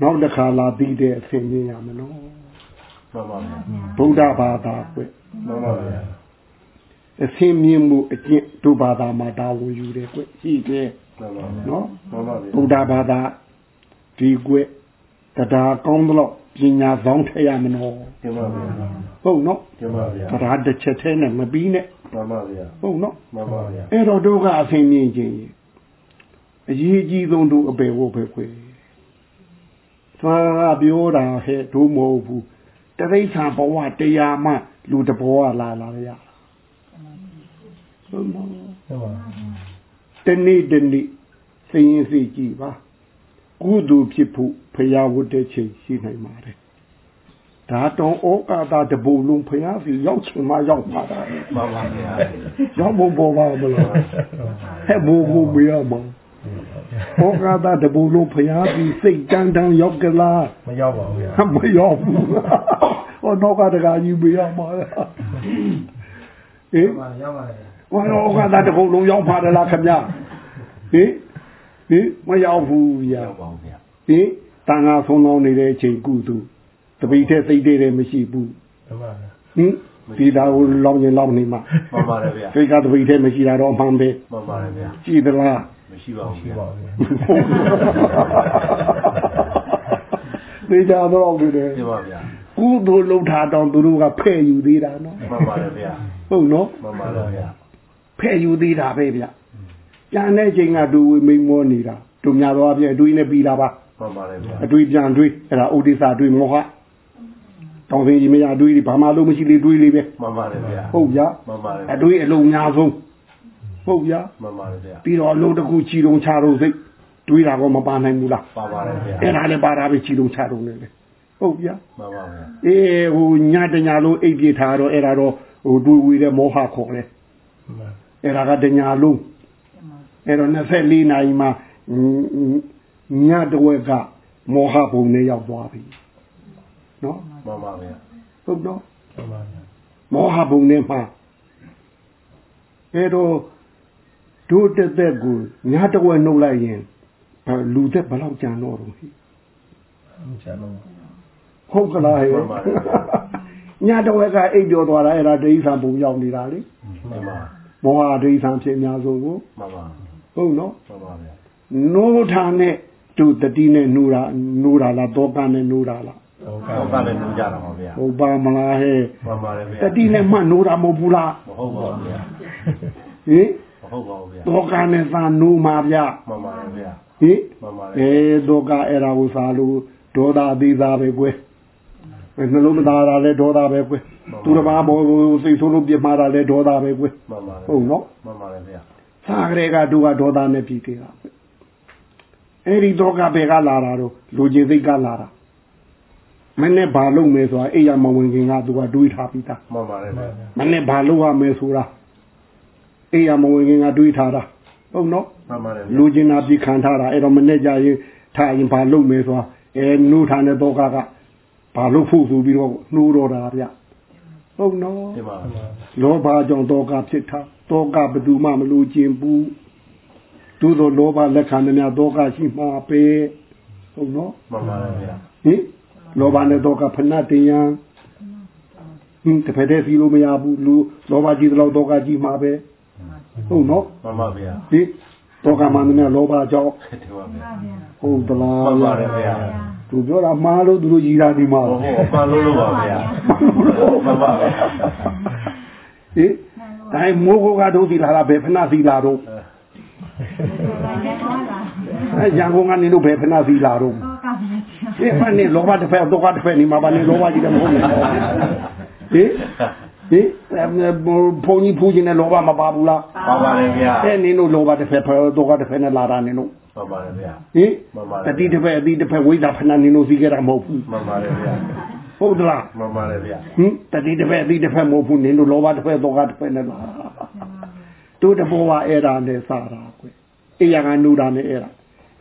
နောက်တစ်ခါလာပြီးတဲ့အဆင်မြင်ရမယ်နော်မှန်ပါဗျာဗုဒ္ဓဘာသာကွမှန်ပါဗျာအဆင်မြင်မှုအကျင့်ဒုဘာသာမှာတာဝန်ယူတယ်ကွရှိတယ်မှန်ပါဗျာနော်မှန်ပါဗျာဗုဒ္ဓဘာသာဒီကွ တရားကောင်းသလောက်ပညာဆောင်ထည့်ရမနော်ကျင်းပါဗျာဟုတ်နော်ကျင်းပါဗျာတရားတစ်ချက်တည်းနဲ့မပြီးနဲ့မှန်ပါဗျာဟုတ်နော်မှန်ပါဗျာအဲ့တော့တို့ကအဆင်မြင်ခြင်းကြီးအရေးအကြီးဆုံးတို့အပေဖို့ပဲခွေသွားပြောတာဟဲ့တို့မဟုတ်ဘူးတရိษံဘဝတရားမှလူတဘောကလာလာရဟုတ်နော်တမန်တနေ့တနေ့စိတ်ရင်းစိတ်ကြည့်ပါကုသိုလ်ဖြစ်ဖို့ ဖရာဝတ်တဲ့ချိန်ရှိနိုင်ပါတယ်ဒါတော့ဩကာသတပူလုံးဖရာစီရောက်ချင်မှရောက်ပါတာမှန်ပါဗျာရောက်ဖို့ပေါ်ပါမလားဟဲ့ဘူကူမရမဩကာသတပူလုံးဖရာစီစိတ်တန်းတန်းရောက်ကလားမရောက်ပါဘူးဗျာမရောက်ဘူးဟောနောက်ကတကာကြီးပေးရမှာလားဟင်ရောက်ပါလေဟောနောက်ကသာတစ်ခုလုံးရောက်ပါတယ်လားခင်ဗျဟင်ဟင်မရောက်ဘူးဗျာရောက်ပါဦးဗျာဟင် တန်ခါဆုံးလောင်းနေတဲ့အချိန်ကုသူတပိထဲသိတဲ့တယ်မရှိဘူးမှန်ပါဗျာဟင်ဒီသားကိုလောင်းရင်လောင်းနေမှာမှန်ပါတယ်ဗျာသိကတပိထဲမရှိတာတော့အမှန်ပဲမှန်ပါတယ်ဗျာကြည်သလားမရှိပါဘူးရှိဗျာပါဗျာသိကြတော့နေတယ်ပြပါဗျာကုသိုလ်လုံးထားတော့သူတို့ကဖဲ့ယူသေးတာနော်မှန်ပါတယ်ဗျာဟုတ်နော်မှန်ပါတယ်ဗျာဖဲ့ယူသေးတာပဲဗျကြံတဲ့ချိန်ကဒူဝေမိန်မောနေတာတို့များတော့အပြည့်အတွေးနဲ့ပြီးတာပါ မှန်ပါတယ်ဗျာအတွေးပြန်တွေးအဲ့ဒါဥဒိစ္စတွေးမောဟတောင်းစင်ကြီးမရတွေးဘာမှလို့မရှိလေတွေးလေပဲမှန်ပါတယ်ဗျာဟုတ်ဗျာမှန်ပါတယ်အတွေးအလုံးများဆုံးဟုတ်ဗျာမှန်ပါတယ်ဗျာပြီးတော့အလုံးတစ်ခုချီတုံချတော့စိတ်တွေးတာကောမပါနိုင်ဘူးလားပါပါတယ်ဗျာအဲ့ဒါလည်းပါတာပဲချီတုံချတုံနေလေဟုတ်ဗျာမှန်ပါဗျာအေးဟိုညတညာလုံးအိပ်ပြေထားတော့အဲ့ဒါတော့ဟိုတွေးဝေးတဲ့မောဟခေါ်တယ်မှန်အဲ့ဒါကတညာလုံးအဲ့တော့24နာရီမှာ ညတဝက်ကမောဟဘုံနဲ့ရောက်သွားပြီနော်မှန်ပါဗျာဟုတ်တော့မှန်ပါဗျာမောဟဘုံနဲ့မှာအဲ့တော့တို့တက်တက်ကိုညတဝက်နှုတ်လိုက်ရင်ဘာလူသက်ဘယ်လောက်ကြံတော့တော့ဟိမချမ်းတော့ဟုတ်ကလားဟဲ့ညတဝက်ကအိပ်ပြောသွားတာအဲ့ဒါဒိဋ္ဌံဘုံရောက်နေတာလေမှန်ပါမောဟဒိဋ္ဌံဖြစ်အများဆုံးကိုမှန်ပါဟုတ်နော်မှန်ပါဗျာနိုးထာနဲ့ သူတတိနဲ့နိုးတာနိုးတာလားတောကနဲ့နိုးတာလားဟုတ်ကဲ့တော့ကလည်းနူးကြတာပါဗျာဟုတ်ပါမလားဟဲ့မှန်ပါတယ်ဗျာတတိနဲ့မှနိုးတာမဟုတ်ဘူးလားမဟုတ်ပါဘူးဗျာဟင်မဟုတ်ပါဘူးဗျာတောကနဲ့သာနိုးမှာဗျမှန်ပါတယ်ဗျာဟင်မှန်ပါတယ်အဲတောကအဲ့ဒါကိုစားလို့ဒေါသအသေးသားပဲကွယ်နှလုံးမသားတာလဲဒေါသပဲကွယ်သူတစ်ပါးဘောစိတ်ဆိုးလို့ပြမှားတာလဲဒေါသပဲကွယ်မှန်ပါတယ်ဟုတ်နော်မှန်ပါတယ်ဗျာစားကြတဲ့ကသူကဒေါသနဲ့ပြီးသေးတာကွယ် အဲ့ဒီတောကဘယ်ကလာတာတော့လူချင်းစိတ်ကလာတာမနဲ့ဘာလုပ်မယ်ဆိုတာအိယာမဝင်ခင်ကသူကတွေးထားပြီးသားမှန်ပါတယ်ဗျာမနဲ့ဘာလုပ်ရမယ်ဆိုတာအိယာမဝင်ခင်ကတွေးထားတာဟုတ်နော်မှန်ပါတယ်လူဗျာချင်းနာပြီးခံထားတာအဲ့တော့မနဲ့ကြရင်ထားရင်ဘာလုပ်မယ်ဆိုတာအဲနှိုးထားတဲ့တော့ကကဘာလုပ်ဖို့ဆိုပြီးတော့နှိုးတော့တာဗျဟုတ်နော်ဒီမှာလောဘကြောင့်တော့ကဖြစ်တာတော့ကဘယ်သူမှမလို့ခြင်းဘူး သူတို့လောဘလက်ခံနေများတော့ကရှိမှာပဲဟုတ်နော်မှန်ပါတယ်ဗျာဟင်လောဘနဲ့တော့ကဖဏတင်ယံဟင်တစ်ဖက်တည်းစီလို့မရဘူးလူလောဘကြီးတော့တော့ကကြီးမှာပဲဟုတ်နော်မှန်ပါဗျာဟင်တော့ကမှန်တယ်လောဘကြောင့်ဒီပါဗျာဟုတ်သလားမှန်ပါတယ်ဗျာသူပြောတာမှားလို့သူတို့ကြီးတာဒီမှာဟုတ်ဟုတ်မှန်လို့လို့ပါဗျာမှန်ပါဗျာဟင်တိုင်းမိုးခိုးကတို့စီလာတာဘယ်ဖဏစီလာတော့ အဲရန်ကုန်ကနေလို့ဘယ်ဖဏစီလာတော့ဒီဖဏနေလောဘတစ်ဖက်တော့ကတစ်ဖက်နေမှာပါနေလောဘကြီးတယ်မဟုတ်ဘူးဟင်ဟင်ဘုံကြီးဖူးခြင်းနဲ့လောဘမပါဘူးလားမှန်ပါတယ်ဗျာအဲနင်းတို့လောဘတစ်ဖက်တော့ကတစ်ဖက်နဲ့လာတာနင်းတို့မှန်ပါတယ်ဗျာဟင်တတိတစ်ဖက်အတိတစ်ဖက်ဝိဇ္ဇာဖဏနင်းတို့စီခဲ့တာမဟုတ်ဘူးမှန်ပါတယ်ဗျာဟုတ်သလားမှန်ပါတယ်ဗျာဟင်တတိတစ်ဖက်အတိတစ်ဖက်မဟုတ်ဘူးနင်းတို့လောဘတစ်ဖက်တော့ကတစ်ဖက်နဲ့လာတို့တဘောကအဲ့ဒါနဲ့စားတာကွအေးရကနူတာနဲ့အဲ့ဒါ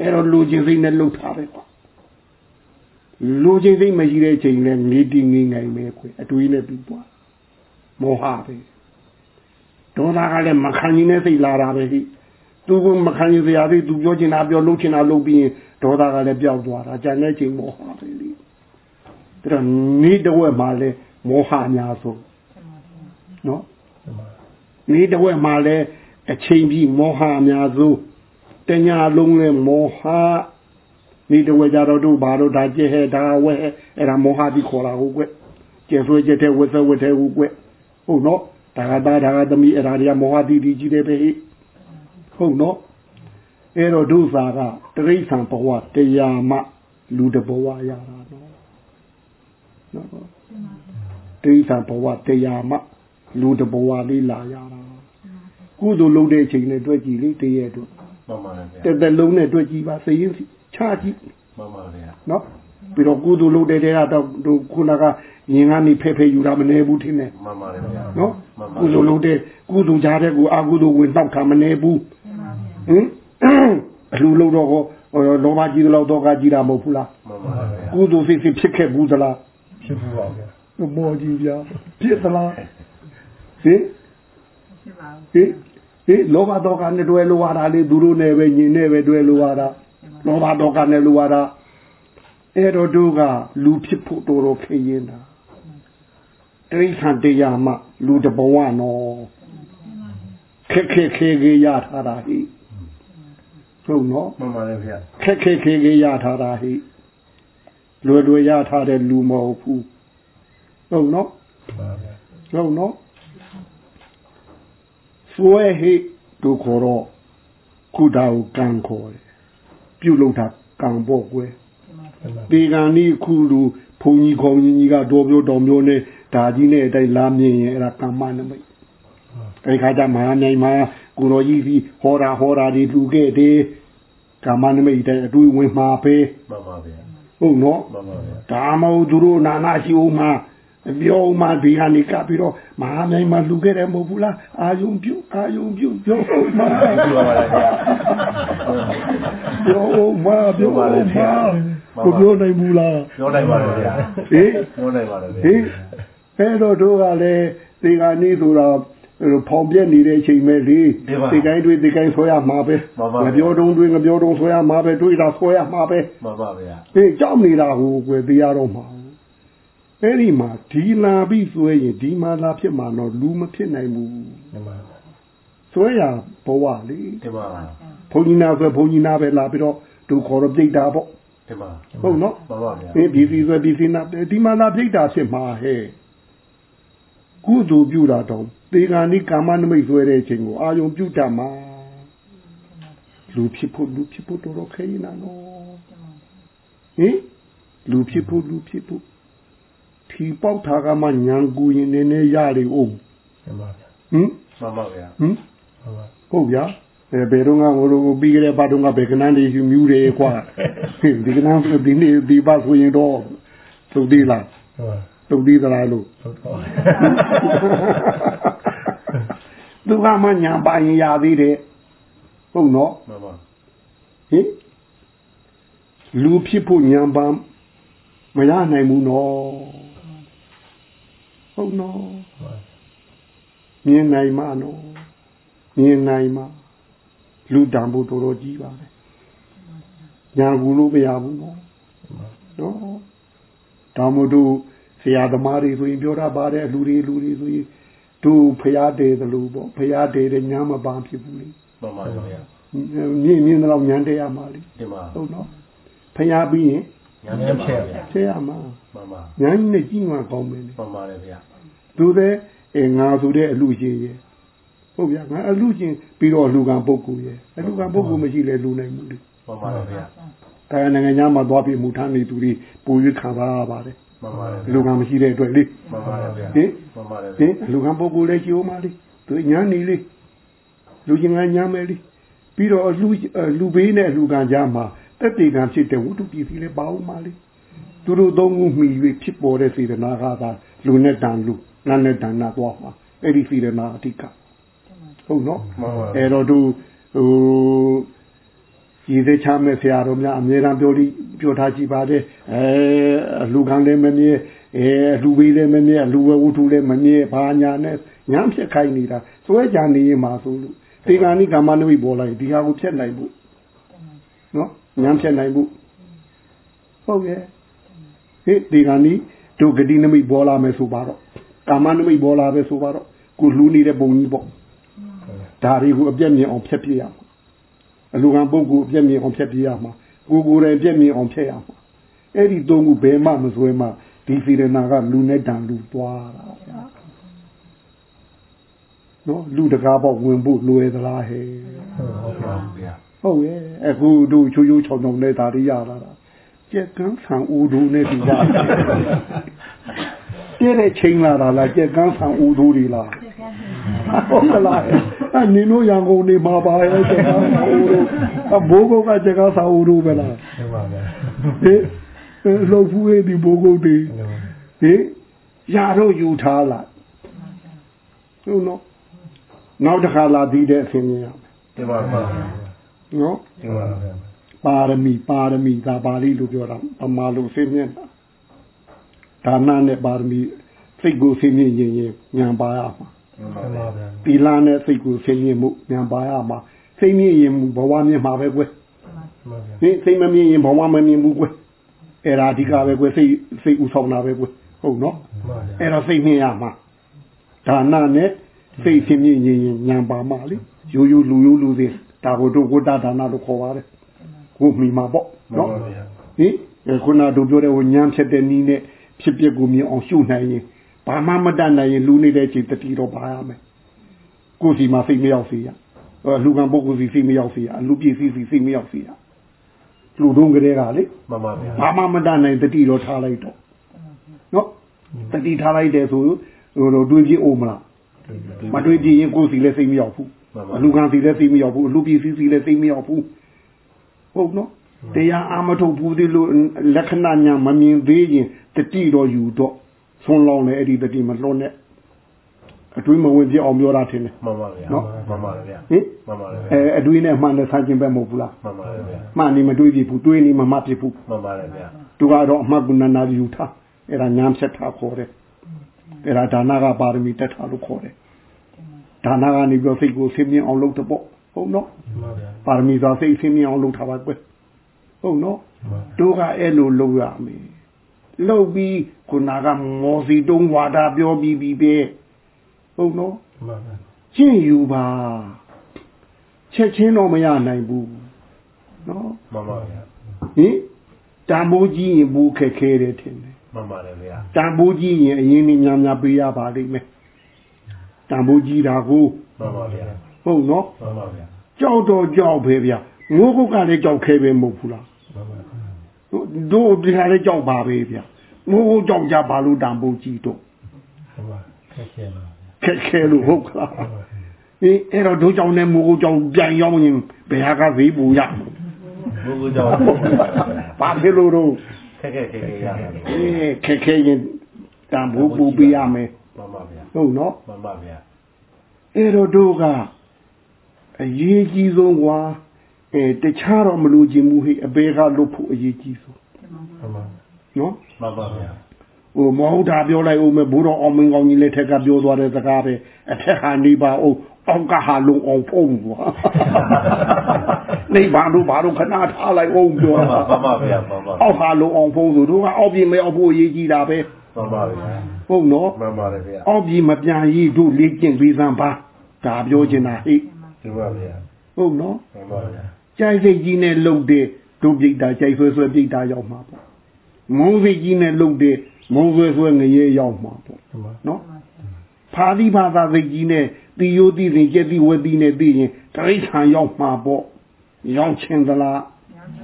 အဲ့တော့လူချင်းစိတ်နဲ့လှုပ်ထားပဲကွာလူချင်းစိတ်မရှိတဲ့ချိန်နဲ့နေတည်ငိမ့်နိုင်ပဲကွအတွေးနဲ့ပြီးသွားမောဟပဲဒေါသကလည်းမခံနိုင်တဲ့စိတ်လာတာပဲဟိသူကမခံနိုင်စရာသေးသူပြောချင်တာပြောလုပ်ချင်တာလုပ်ပြီးရင်ဒေါသကလည်းပျောက်သွားတာကြံတဲ့ချိန်မောဟပဲလေဒါတော့နေတဝက်မှာလဲမောဟအများဆုံးနော်နေတဝက်မှာလဲအချိန်ပြီးမောဟအများဆုံး တညာလုံးလဲမောဟနေတဝက်ကြတော့တို့ဘာလို့ဒါကြဲဟဲ့ဒါဝဲအဲ့ဒါမောဟပြီးခေါ်တာဟုတ်ကွကျဲဆွဲကျဲတဲ့ဝက်ဆွဲဝက်တဲ့ဟုတ်ကွဟုတ်နော်ဒါကသားဒါကသမီးအဲ့ဒါတွေကမောဟတိတိကြီးတယ်ပဲဟိဟုတ်နော်အဲ့တော့ဒုစာကတရိษံဘဝတရားမှလူတဘဝရတာနော်နော်တရိษံဘဝတရားမှလူတဘဝလေးလာရတာကုသိုလ်လုပ်တဲ့အချိန်နဲ့တွေ့ကြည့်လေတည့်ရဲ့တို့ မှန်ပါတယ်ဗျာတက်တက်လုံးနဲ့တွေ့ကြည့်ပါစိရင်ချကြည့်မှန်ပါဗျာနော်ပြီးတော့ကုသိုလ်လုပ်တဲ့တဲကတော့တို့ခုနကငင်ကနေဖဲ့ဖဲ့ယူတာမနေဘူးထင်တယ်မှန်ပါတယ်ဗျာနော်မှန်ပါကုသိုလ်လုပ်တဲ့ကုသိုလ်ကြားတဲ့ကိုအကုသိုလ်ဝင်တော့တာမနေဘူးဟင်အလူလို့တော့ဟောလောဘကြီးတော့တော့ကကြီးတာမဟုတ်ဘူးလားမှန်ပါတယ်ဗျာကုသိုလ်စိတ်စိတ်ဖြစ်ခဲ့ဘူးသလားဖြစ်ဘူးပါဗျာဟမောကြီးဗျာဖြစ်သလားဟင်ဖြစ်ပါဘူးဟင်ဟင် လောဘဒေါကနဲ့တွဲလို့ရတာလေသူတို့နဲ့ပဲညီနဲ့ပဲတွဲလို့ရတာလောဘဒေါကနဲ့လို့ရတာအဲ့တော့တို့ကလူဖြစ်ဖို့တော်တော်ခေရင်တာတိရိစ္ဆာန်တရားမှလူတဘဝနော်ခက်ခက်ခဲခဲရထားတာဟိဟုတ်နော်မှန်ပါတယ်ဗျာခက်ခက်ခဲခဲရထားတာဟိလွယ်လွယ်ရထားတဲ့လူမဟုတ်ဘူးဟုတ်နော်မှန်ပါဗျာဟုတ်နော် စွဲဟိတို့ခေါ်တော့ခုတာကိုကံခေါ်တယ်ပြုတ်လို့တာကံပေါ့ကွယ်မှန်ပါဒီကံนี่ခုလူဘုံကြီးခေါင်းကြီးကြီးကတော့ပြောတော်မျိုးနဲ့ဒါကြီးနဲ့အတိုင်းလာမြင်ရင်အဲ့ဒါကမ္မနမိတ်အဲ့ခါကျမဟာမြိုင်မှာကိုတော်ကြီးစီဟောတာဟောတာဒီလူခဲ့တယ်ကမ္မနမိတ်တဲ့အတွေ့ဝင်မှာပဲမှန်ပါဗျာဟုတ်နော်မှန်ပါဗျာဒါမဟုတ်သူတို့နာနာရှိဦးမှာ ပြောဦးမှာဒီကနေကပ်ပြီးတော့မဟာမြိုင်မှာလူခဲ့တယ်မဟုတ်ဘူးလားအာယုံပြုတ်အာယုံပြုတ်ပြောဦးမှာပြောပါလားဗျာပြောဦးမှာပြောဦးမှာကိုပြောနိုင်ဘူးလားပြောနိုင်ပါတယ်ဗျာဟေးပြောနိုင်ပါတယ်ဗျာဟေးအဲ့တော့တို့ကလည်းဒီကနေဆိုတာဖောင်ပြက်နေတဲ့အချိန်ပဲလေဒီတိုင်းတွေဒီတိုင်းဆွဲရမှာပဲငပြောတုံးတွေငပြောတုံးဆွဲရမှာပဲတွေးတာဆွဲရမှာပဲမှန်ပါဗျာဟေးကြောက်နေတာကိုကွယ်တရားတော့မှာ အဲ့ဒီမှာဒီလာပြီးဆွဲရင်ဒီမှာလာဖြစ်မှာတော့လူမဖြစ်နိုင်ဘူးမှန်ပါဗျာဆွဲရဘဝလေဒီမှာဘုန်းကြီးနာဆွဲဘုန်းကြီးနာပဲလာပြီးတော့သူခေါ်တော့ပြိတ္တာပေါ့ဒီမှာဟုတ်နော်မှန်ပါဗျာဒီဒီစီဆွဲဒီစီနာဒီမှာလာပြိတ္တာဖြစ်မှာဟဲ့ကုသိုလ်ပြုတာတော့သေဂာနိကာမနမိတ်ဆွဲတဲ့အချိန်ကိုအာယုံပြုတတ်မှာလူဖြစ်ဖို့လူဖြစ်ဖို့တော်တော်ခဲရင်နော်ဟင်လူဖြစ်ဖို့လူဖြစ်ဖို့ ထီပေါက်ထားကမှညံကူရင်နည်းနည်းရလေအောင်မှန်ပါဗျာဟင်မှန်ပါဗျာဟင်မှန်ပါဟုတ်ဗျာအဲဘယ်တော့ကဟိုလိုပြီးကြတဲ့ဘာတော့ကဘယ်ကနန်းတွေယူမြူတယ်ကွာဟင်ဒီကနန်းဒီနေ့ဒီပါဆိုရင်တော့သုတ်သေးလားမှန်ပါသုတ်သေးသလားလို့ဟုတ်တော့သူကမှညာပါရင်ရသေးတယ်ဟုတ်နော်မှန်ပါဟင်လူဖြစ်ဖို့ညာပါမရနိုင်ဘူးနော် ဟုတ်နော်မှန်မြင်နိုင်မှာနော်မြင်နိုင်မှာလူတံဖို့တော်တော်ကြီးပါတယ်ညာကူလို့မရဘူးနော်နော်ဒါမို့တို့ဆရာသမားတွေဆိုရင်ပြောတာပါတယ်လူတွေလူတွေဆိုရင်တို့ဖျားတယ်သလိုပေါ့ဖျားတယ်တဲ့ညာမပန်းဖြစ်ဘူးလေမှန်ပါဗျာမြင်မြင်တော့ညာတယ်ရမှာလေဒီမှာဟုတ်နော်ဖျားပြီးရင် ညာပြန်ပါဗျာဆရာမှာမှန်ပါညာကြီးနဲ့ကြီးမှကောင်းမယ်လေမှန်ပါတယ်ဗျာသူတဲ့အဲငါဆိုတဲ့အလူရှင်ရဲ့ဟုတ်ဗျာငါအလူရှင်ပြီးတော့လူကံပုဂ္ဂိုလ်ရဲ့အလူကံပုဂ္ဂိုလ်မရှိလဲလူနိုင်ဘူးလေမှန်ပါတယ်ဗျာအဲနိုင်ငံသားမှာသွားပြီးမူထမ်းနေသူတွေပူ၍ခံစားရပါတယ်မှန်ပါတယ်လူကံမရှိတဲ့အတွက်လေမှန်ပါတယ်ဗျာဟင်မှန်ပါတယ်ဟင်လူကံပုဂ္ဂိုလ်လည်းရှိဦးမလေးသူညာနေလေလူချင်းကညာမယ်လေပြီးတော့လူလူဘေးနဲ့လူကံကြားမှာ တက်တေကံဖြစ်တဲ့ဝတ္ထုပစ္စည်းလည်းပါဦးမလေးသူတို့သုံးခုမှီ၍ဖြစ်ပေါ်တဲ့စေတနာကသာလူနဲ့တန်လူနတ်နဲ့တန်နာသွားမှာအဲ့ဒီစေတနာအဓိကဟုတ်နော်မှန်ပါအဲ့တော့သူဟိုရည်သေးချမဲ့ဆရာတော်များအမြဲတမ်းပြောလိပြောထားကြည့်ပါတယ်အဲလူကံလည်းမမြဲအဲလူဝေးလည်းမမြဲလူဝဝုထုလည်းမမြဲဘာညာနဲ့ညံဖြစ်ခိုင်းနေတာစွဲကြနေရင်မှာဆိုလို့ဒီကံနိကာမနမိတ်ပေါ်လိုက်ဒီဟာကိုဖြတ်နိုင်ဖို့နော် ညံဖြတ်နိုင်ဖို့ဟုတ်ရဲ့ဟေ့ဒီကံနိဒုဂတိနမိတ်ပေါ်လာမယ်ဆိုပါတော့ကာမနမိတ်ပေါ်လာပဲဆိုပါတော့ကိုလှူနေတဲ့ပုံကြီးပေါ့ဒါတွေကိုအပြည့်မြင်အောင်ဖြတ်ပြရမှာအလူကံပုဂ္ဂိုလ်အပြည့်မြင်အောင်ဖြတ်ပြရမှာကိုယ်ကိုယ်တိုင်အပြည့်မြင်အောင်ဖြတ်ရမှာအဲ့ဒီသုံးခုဘယ်မှမစွဲမှဒီစေရနာကလူနဲ့တန်လူသွားတာဗျာနော်လူတကားပေါ့ဝင်ဖို့လွယ်သလားဟဲ့ ဟုတ်ပါဗျာဟုတ်ရဲ့အခုတို့ချိုးချိုးချောင်ချောင်နဲ့ဒါတွေရလာတာကြက်ကန်းဆံဦးတို့နဲ့ဒီပါတဲ့တဲ့ချိန်လာတာလားကြက်ကန်းဆံဦးတို့တွေလားဟုတ်ကလားအဲ့နင်တို့ရန်ကုန်နေမှာပါရဲ့ကျကားစာဦးတို့အဘိုးကုတ်ကကျကားစာဦးတို့ပဲလားဟုတ်ပါဗျာဟေးလှုပ်ဖူးရဲ့ဒီဘိုးကုတ်တွေဟေးရတော့ယူထားလိုက်ဟုတ်နော်နောက်တစ်ခါလာပြီးတဲ့အဆင်းရမယ်ဒီမှာပါဗျာ နော်ဒီမှာဗျာပါရမီပါရမီဒါပါဠိလိုပြောတာပမာလိုဆင်းမြတ်တာဒါနနဲ့ပါရမီစိတ်ကိုဆင်းရဲရင်ရင်ဉာဏ်ပါရမှာမှန်ပါမှန်ဗျာပါဗျာသီလနဲ့စိတ်ကိုဆင်းရဲမှုဉာဏ်ပါရမှာစိတ်မြင့်ရင်ဘဝမြင့်မှာပဲကွယ်မှန်ပါဗျာဟင်စိတ်မမြင့်ရင်ဘဝမမြင့်ဘူးကွယ်အဲ့ဒါအဓိကပဲကွယ်စိတ်စိတ်ဥဆောင်တာပဲကွယ်ဟုတ်နော်မှန်ပါဗျာအဲ့တော့စိတ်မြင့်ရမှာဒါနနဲ့စိတ်ဆင်းမြင့်ရင်ရင်ဉာဏ်ပါမှာလေရိုးရိုးလူရိုးလူစင် ဒါကိုတို့ဝတ္တဒါနလို့ခေါ်ပါတယ်ကိုမိမှာပေါ့မှန်နော်ပါဗျာဟင်အဲခုနတို့ပြောတဲ့ဟိုညံဖြစ်တဲ့နီးနဲ့ဖြစ်ပျက်ကိုမြင်အောင်ရှုနိုင်ရင်ဘာမှမတတ်နိုင်ရင်လူနေတဲ့ချိန်တတိတော့ပါရမယ်ကိုယ်စီမှာစိတ်မရောက်စေရအဲလူကံပုဂ္ဂိုလ်စီစိတ်မရောက်စေရလူပြည့်စည်စီစိတ်မရောက်စေရလူတုံးကလေးကလေမှန်ပါဗျာဘာမှမတတ်နိုင်တတိတော့ထားလိုက်တော့နော်တတိထားလိုက်တယ်ဆိုဟိုတော့တွေးပြအောင်မလားမတွေးပြရင်ကိုယ်စီလည်းစိတ်မရောက်ဘူး လူကံစီလည်းစိတ်မရောက်ဘူးလူပြည့်စည်စီလည်းစိတ်မရောက်ဘူးဟုတ်နော်တရားအာမထုတ်ဘူးသေးလို့လက္ခဏာညာမမြင်သေးရင်တတိတော့ယူတော့ဆုံးလောင်းလေအဲ့ဒီတတိမလွတ်နဲ့အတွေးမဝင်ပြအောင်ပြောတာထင်တယ်မှန်ပါဗျာနော်မှန်ပါဗျာဟင်မှန်ပါဗျာအဲအတွေးနဲ့မှန်တဲ့ဆန်းကျင်ပဲမဟုတ်ဘူးလားမှန်ပါဗျာမှန်နေမတွေးပြဘူးတွေးနေမမှတ်ပြဘူးမှန်ပါဗျာသူကတော့အမှတ်ကုဏနာယူထားအဲ့ဒါညာဖြတ်ထားခေါ်တယ်အဲ့ဒါဒါနကပါရမီတက်ထားလို့ခေါ်တယ် ဒါနကနေပြီးစိတ်ကိုဆင်းမြင်အောင်လုပ်တဲ့ပေါ့ဟုတ်နော်မှန်ပါဗျာပါရမီသာစိတ်ဆင်းမြင်အောင်လုပ်ထားပါကွယ်ဟုတ်နော်တို့ကအဲ့လိုလုပ်ရမယ်လုပ်ပြီးခုနကမောစီတုံးဝါဒပြောပြီးပြီပဲဟုတ်နော်မှန်ပါဗျာကျင့်ယူပါချက်ချင်းတော့မရနိုင်ဘူးနော်မှန်ပါဗျာဟင်တန်ဖိုးကြီးရင်ဘူးခက်ခဲတယ်ထင်တယ်မှန်ပါတယ်ဗျာတန်ဖိုးကြီးရင်အရင်နေများများပေးရပါလိမ့်မယ် တန်ဖိုးကြီးတာကိုမှန်ပါဗျာဟုတ်နော်မှန်ပါဗျာကြောက်တော့ကြောက်ပဲဗျငိုးကုတ်ကလည်းကြောက်ခဲပဲမဟုတ်ဘူးလားမှန်ပါဗျာတို့ဒီဟာလေးကြောက်ပါပဲဗျငိုးကြောက်ကြပါလို့တန်ဖိုးကြီးတော့မှန်ပါခက်ခဲပါခက်ခဲလို့ဟုတ်ကလားဗျာအေးအဲ့တော့တို့ကြောင့်နဲ့မိုးကြောင့်ပြန်ရောက်ရင်ဘယ်ဟာကဈေးပူရမလဲဘုရားကြောင့်ဘာဖြစ်လို့တော့ခက်ခက်ခဲခဲရတယ်အေးခက်ခဲရင်တန်ဖိုးပူပေးရမယ်မှန်ပါဗျာ ဟုတ်နော်မှန်ပါဗျာအဲ့တော့တို့ကအရေးကြီးဆုံးကွာအဲတခြားတော့မလို့ခြင်းမူဟိအပေကလွတ်ဖို့အရေးကြီးဆုံးမှန်ပါနော်မှန်ပါဗျာဟိုမဟုတ်တာပြောလိုက်အောင်မယ်ဘိုးတော်အောင်မင်းကောင်းကြီးလက်ထက်ကပြောသွားတဲ့စကားပဲအထက်ဟာနေပါအောင်အောက်ကဟာလုံအောင်ဖုံးကွာနေပါတို့ဘာတို့ခဏထားလိုက်အောင်ပြောမှန်တာပါမှန်ပါဗျာမှန်ပါအောက်ဟာလုံအောင်ဖုံးဆိုတို့ကအောက်ပြည်မရောက်ဖို့အရေးကြီးတာပဲမှန်ပါဗျာ ဟုတ်နော်မှန်ပါတယ်ဗျာအောက်ပြည်မပြန်ရည်တို့လေ့ကျင့်ပြီးစမ်းပါဒါပြောချင်တာဟိဒီပါဗျာဟုတ်နော်မှန်ပါဗျာကြိုက်စိတ်ကြီးနဲ့လှုပ်တဲ့တို့ပြိတ္တာကြိုက်ဆွဲဆွဲပြိတ္တာရောက်မှာပေါ့မုန်းစိတ်ကြီးနဲ့လှုပ်တဲ့မုန်းဆွဲဆွဲငရဲရောက်မှာပေါ့မှန်ပါနော်ဖာတိဘာသာစိတ်ကြီးနဲ့တီယိုတိစဉ်ကျက်တိဝက်တိနဲ့ပြီးရင်တရိษံရောက်မှာပေါ့ရောက်ချင်သလား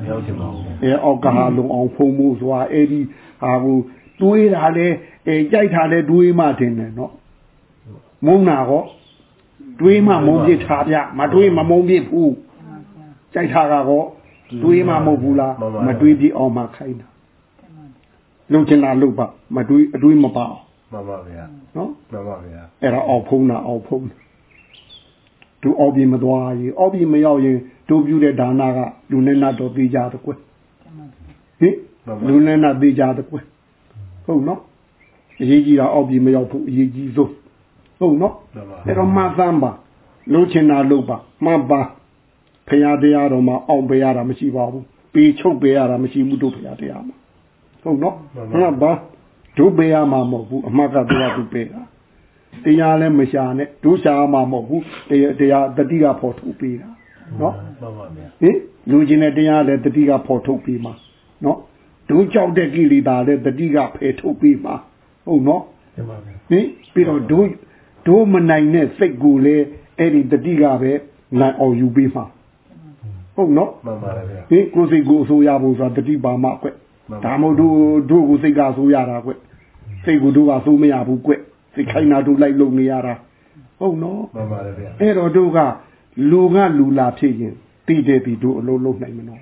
ရောက်ချင်ပါဘူးအဲအောက်ကဟာလုံအောင်ဖုံမှုဆိုတာအဲ့ဒီဟာကို တွေးတာလဲအဲကြိုက်တာလဲတွေးမှတင်တယ်နော်မုန်းတာဟောတွေးမှမုန်းပြစ်ထားပြမတွေးမမုန်းပြစ်ဘူးကြိုက်တာကတော့တွေးမှမဟုတ်ဘူးလားမတွေးပြစ်အောင်မှခိုင်းတာလုံချင်တာလုံပါမတွေးအတွေးမပါအောင်မှန်ပါဗျာနော်မှန်ပါဗျာအဲ့ဒါအောက်ဖုံးတာအောက်ဖုံးတာသူအောက်ပြေမသွားရင်အောက်ပြေမရောက်ရင်တို့ပြုတဲ့ဒါနကလူနဲ့နတ်တော်သေးကြတဲ့ကွယ်ဟင်လူနဲ့နတ်သေးကြတဲ့ကွယ် ဟုတ်နော်အရေးကြီးတာအောက်ပြေမရောက်ဘူးအရေးကြီးဆုံးဟုတ်နော်မှန်ပါအဲ့တော့မှတ်သမ်းပါလုံးချင်တာလုပ်ပါမှတ်ပါဖရာတရားတော်မှာအောင်ပေးရတာမရှိပါဘူးပေချုပ်ပေးရတာမရှိဘူးတို့ဖရာတရားမှာဟုတ်နော်မှတ်ပါတို့ပေးရမှာမဟုတ်ဘူးအမှတ်ကတရားသူပေးတာတရားလည်းမရှာနဲ့တို့ရှာမှာမဟုတ်ဘူးတရားတရားတတိကဖော်ထုတ်ပေးတာနော်မှန်ပါဗျာဟင်လူချင်းတဲ့တရားလည်းတတိကဖော်ထုတ်ပေးမှာနော် တို့ကြောက်တဲ့ကိလေသာလည်းတတိကဖယ်ထုတ်ပေးမှာဟုတ်နော်မှန်ပါဗျာဟင်ပြီးတော့ဒိုးဒိုးမနိုင်တဲ့စိတ်ကိုလည်းအဲ့ဒီတတိကပဲနိုင်အောင်ယူပေးမှာဟုတ်နော်မှန်ပါတယ်ဗျာဟင်ကိုယ်စိတ်ကိုအဆိုးရဖို့ဆိုတာတတိပါမကွဒါမို့တို့တို့ကိုစိတ်ကအဆိုးရတာကွစိတ်ကိုတို့ကအဆိုးမရဘူးကွစိတ်ခိုင်းတာတို့လိုက်လုံနေရတာဟုတ်နော်မှန်ပါတယ်ဗျာအဲ့တော့တို့ကလူကလူလာဖြစ်ရင်တိတဲ့တိတို့အလုံးလုံးနိုင်မနော်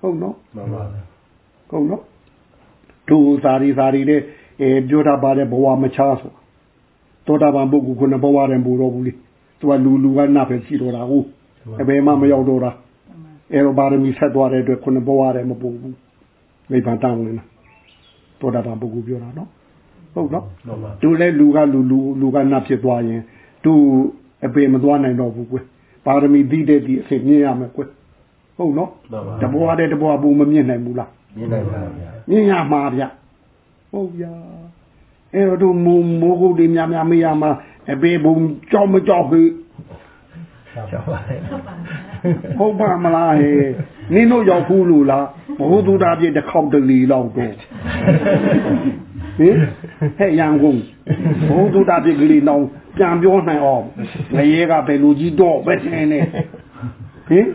ဟုတ်နော်မှန်ပါဗျာ ဟုတ်နော်တို့စာရီစာရီတဲ့အဲပြောတာပါတဲ့ဘဝမချားဆိုတောတာပန်ပုဂ္ဂိုလ်ခုနဘဝတည်းပူတော့ဘူးလေသူကလူလူကနတ်ပဲရှိတော့တာဟုတ်အဘယ်မှမရောက်တော့တာအဲတော့ပါရမီဆက်သွားတဲ့အတွက်ခုနဘဝတည်းမပူဘူးနိဗ္ဗာန်တောင်းနေတာတောတာပန်ပုဂ္ဂိုလ်ပြောတာနော်ဟဟုတ်နော်မှန်ပါသူလည်းလူကလူလူလူကနတ်ဖြစ်သွားရင်သူအပေမသွားနိုင်တော့ဘူးကွပါရမီပြီးတဲ့ဒီအဖြစ်မြင်ရမယ်ကွဟုတ်နော်မှန်ပါတဘွားတဲ့တဘွားဘူးမမြင်နိုင်ဘူးလား မြင်နိုင်ပါဗျာမြင်ရမှာဗျဟုတ်ဗျာအဲ့တော့သူမိုးမိုးကုတ်တွေများများမရမှာအပေဘုံကြောက်မကြောက်ဟေးကျောင်းပါလေဟုတ်ပါမလားဟဲ့နင်းတို့ရောက်ဘူးလို့လားဘဟုသူတာပြည့်တစ်ခေါက်တလီလောက်တော့ဟင်ဟဲ့ရန်ကုန်ဘဟုသူတာပြည့်ကလေးတော့ပြန်ပြောနိုင်အောင်ငရေကဘယ်လိုကြီးတော့ပဲထင်းနေဟင်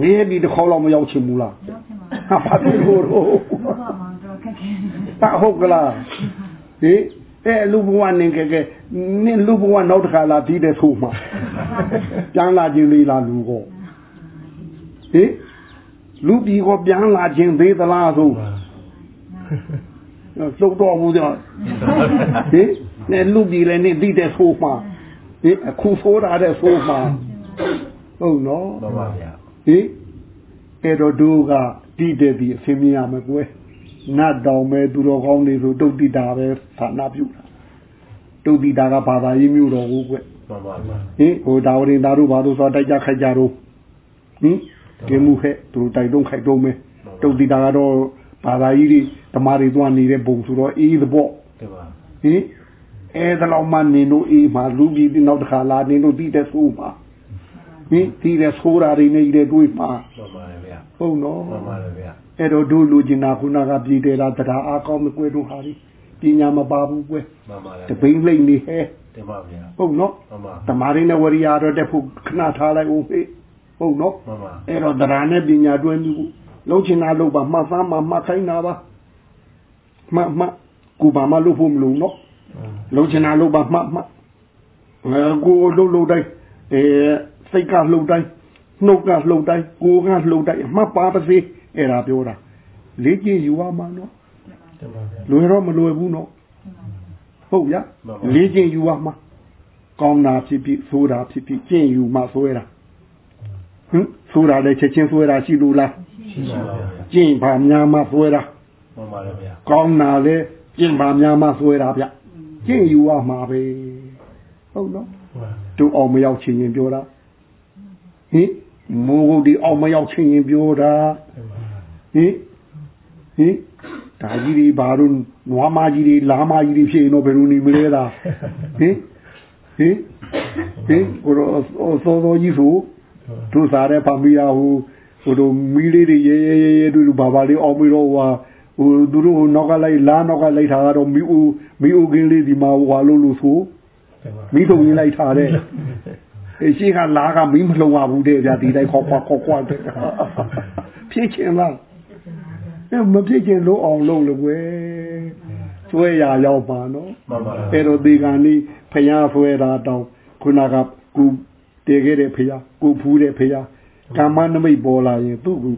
ငရေဒီတစ်ခေါက်လောက်မရောက်ချင်ဘူးလားရောက်ချင်ပါဟာ ဘာဖြစ်လို့တော့ဘူးဘာမှမတော့ခက်ခဲပါဟုတ်ကလားဟင်အဲလူဘဝနေကဲကဲနင်းလူဘဝနောက်တစ်ခါလာပြီးတဲ့ဆိုမှပြန်လာခြင်းလေးလားလူကောဟင်လူပြီကိုပြန်လာခြင်းသေးသလားဆိုသုတ်တော်ဘူးကြောင့်ဟင်နဲလူပြီလည်းနေပြီးတဲ့ဆိုမှဟင်အခုဆိုးတာတဲ့ဆိုမှဟုတ်နော်မှန်ပါဗျာဟိအဲ့တော့တို့က တိတဲ့ဒီအစင်းမြင်ရမယ်ကွယ်နတ်တောင်မဲ့သူတော်ကောင်းတွေဆိုတုတ်တိတာပဲဌာနပြုတာတုတ်တိတာကဘာသာရေးမျိုးတော်ကိုကွယ်မှန်ပါဗျာဟိဟိုဒါဝရင်သားတို့ဘာလို့ဆိုတိုက်ကြခိုက်ကြတော့ဟင်ကေမှုဟဲ့သူတို့တိုက်တုံးခိုက်တုံးမယ်တုတ်တိတာကတော့ဘာသာရေးတွေဓမ္မတွေသွားနေတဲ့ပုံဆိုတော့အေးသဘောတင်ပါဟင်အဲဒါလောက်မှနေလို့အေးမှလူကြီးဒီနောက်တစ်ခါလာနေလို့တိတဲ့ဆိုးမှဟင်တိတဲ့ဆိုးတာတွေနေတဲ့တွေးမှမှန်ပါဗျာ ဟုတ်နော်မှန်ပါဗျာအဲ့တော့တို့လူကျင်နာခုနကပြည်တယ်လားတရားအားကောင်းမကွဲတို့ဟာဒီပညာမပါဘူးကွယ်မှန်ပါတပိမ့်လိမ့်နေဟဲ့တင်ပါဗျာဟုတ်နော်မှန်ပါတမာရင်းနဲ့ဝရိယတော့တက်ဖို့ခဏထားလိုက်ဦးဟေ့ဟုတ်နော်မှန်ပါအဲ့တော့တရားနဲ့ပညာတွဲမှုလုံးချင်တာလို့ပါမှတ်သားမှမှတ်ခိုင်းတာပါမှတ်မှတ်ကိုပါမလို့ဖို့မလို့နော်လုံးချင်တာလို့ပါမှတ်မှတ်ငါကိုလုံးလုံးတိုင်းအဲစိတ်ကလှုပ်တိုင်း နှုတ်ကလှုပ်တိုင်းကိုယ်ကလှုပ်တိုင်းမှတ်ပါပါစေအဲ့ဒါပြောတာလေ့ကျင့်ယူရမှာနော်တင်ပါဗျာလွယ်တော့မလွယ်ဘူးနော်ဟုတ်ဗျာလေ့ကျင့်ယူရမှာကောင်းတာဖြစ်ဖြစ်ဆိုးတာဖြစ်ဖြစ်ကျင့်ယူမှဆွဲတာဟင်ဆိုးတာလည်းချက်ချင်းဆွဲတာရှိလို့လားရှိပါဗျာကျင့်ပါများမှဆွဲတာမှန်ပါဗျာကောင်းတာလည်းကျင့်ပါများမှဆွဲတာဗျကျင့်ယူရမှာပဲဟုတ်နော်မှန်တို့အောင်မရောက်ချင်ရင်ပြောတာဟင် မိုးကုတ်ဒီအောင်မရောက်ချင်ရင်ပြောတာတင်ပါဟင်ဟင်ဒါကြီးတွေဘာလို့နွားမကြီးတွေလာမကြီးတွေဖြစ်ရင်တော့ဘယ်လိုနေမလဲလားဟင်ဟင်ဟင်ကိုရောစောစောကြီးဆိုတို့စားတဲ့ဖာမီယာဟိုဟိုတို့မီလေးတွေရဲရဲရဲရဲတို့ဘာဘာလေးအောင်ပြီးတော့ဟိုဟိုသူတို့နောက်ကလိုက်လာနောက်ကလိုက်ထားတော့မီဦးမီဦးကင်းလေးဒီမှာဟွာလို့လို့ဆိုတင်ပါမီးထုံကြီးလိုက်ထားတဲ့အ ရှိကလာကမီးမလုံရဘူးတဲ့ဗျာဒီတိုင်းခေါက်ခေါက်ခေါက်ခေါက်တဲ့ဖြစ်ချင်လားအဲမဖြစ်ချင်လို့အောင်လုပ်လို့ကွယ်ဆွဲရရောက်ပါနော်မှန်ပါအဲ့တော့ဒီကနေ့ဖျားဆွဲတာတောင်ခုနကကူတည်ခဲ့တဲ့ဖျားကိုဖူးတဲ့ဖျားကာမနမိတ်ပေါ်လာရင်သူ့ကို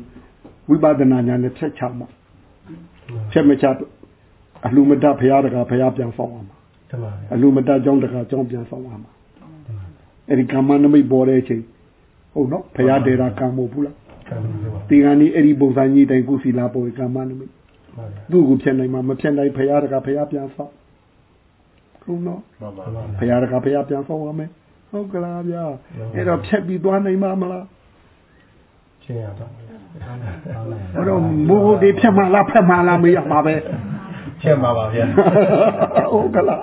ဝိပဿနာဉာဏ်နဲ့ဖြတ်ချမှာဖြတ်မချတော့အလှမတဖျားတကဖျားပြန်ဆောင်အောင်တင်ပါဗျာအလိုမတကြောင်းတကာကြောင်းပြန်ဆောင်ရမှာ အဲ့ဒီကမ္မနမိတ်ပေါ်တဲ့အချိန်ဟုတ်နော်ဖရာတေရာကံမို့ဘူးလားကံပြီးပါဒီကနေ့အဲ့ဒီပုံစံကြီးတိုင်းကုစီလာပေါ်ကမ္မနမိတ်မှန်ပါသူ့ကိုဖြတ်နိုင်မှာမဖြတ်နိုင်ဖရာတကာဖရာပြန်ဆောင်ဟုတ်နော်မှန်ပါဖရာတကာဖရာပြန်ဆောင်ရမယ်ဟုတ်ကလားဗျာအဲ့တော့ဖြတ်ပြီးသွားနိုင်မှာမလားရှင်းရတော့ဟိုတော့မိုးဟုတ်ဒီဖြတ်မှလားဖြတ်မှလားမေးရမှာပဲချက်ပါပါဗျာဟုတ်ကလား